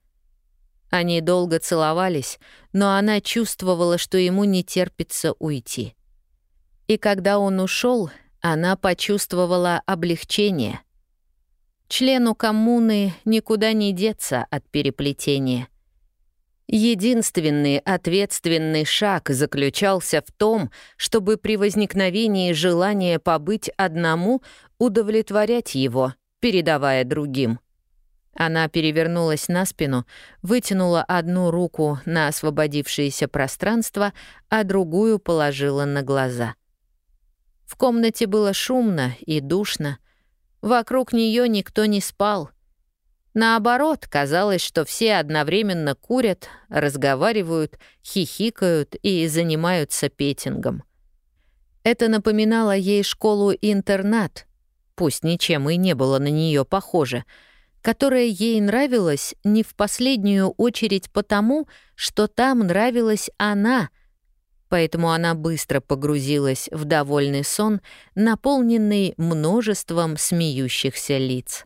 Они долго целовались, но она чувствовала, что ему не терпится уйти. И когда он ушел, она почувствовала облегчение. Члену коммуны никуда не деться от переплетения. Единственный ответственный шаг заключался в том, чтобы при возникновении желания побыть одному удовлетворять его, передавая другим. Она перевернулась на спину, вытянула одну руку на освободившееся пространство, а другую положила на глаза. В комнате было шумно и душно. Вокруг нее никто не спал. Наоборот, казалось, что все одновременно курят, разговаривают, хихикают и занимаются петингом. Это напоминало ей школу-интернат, пусть ничем и не было на нее похоже, которая ей нравилась не в последнюю очередь потому, что там нравилась она — поэтому она быстро погрузилась в довольный сон, наполненный множеством смеющихся лиц.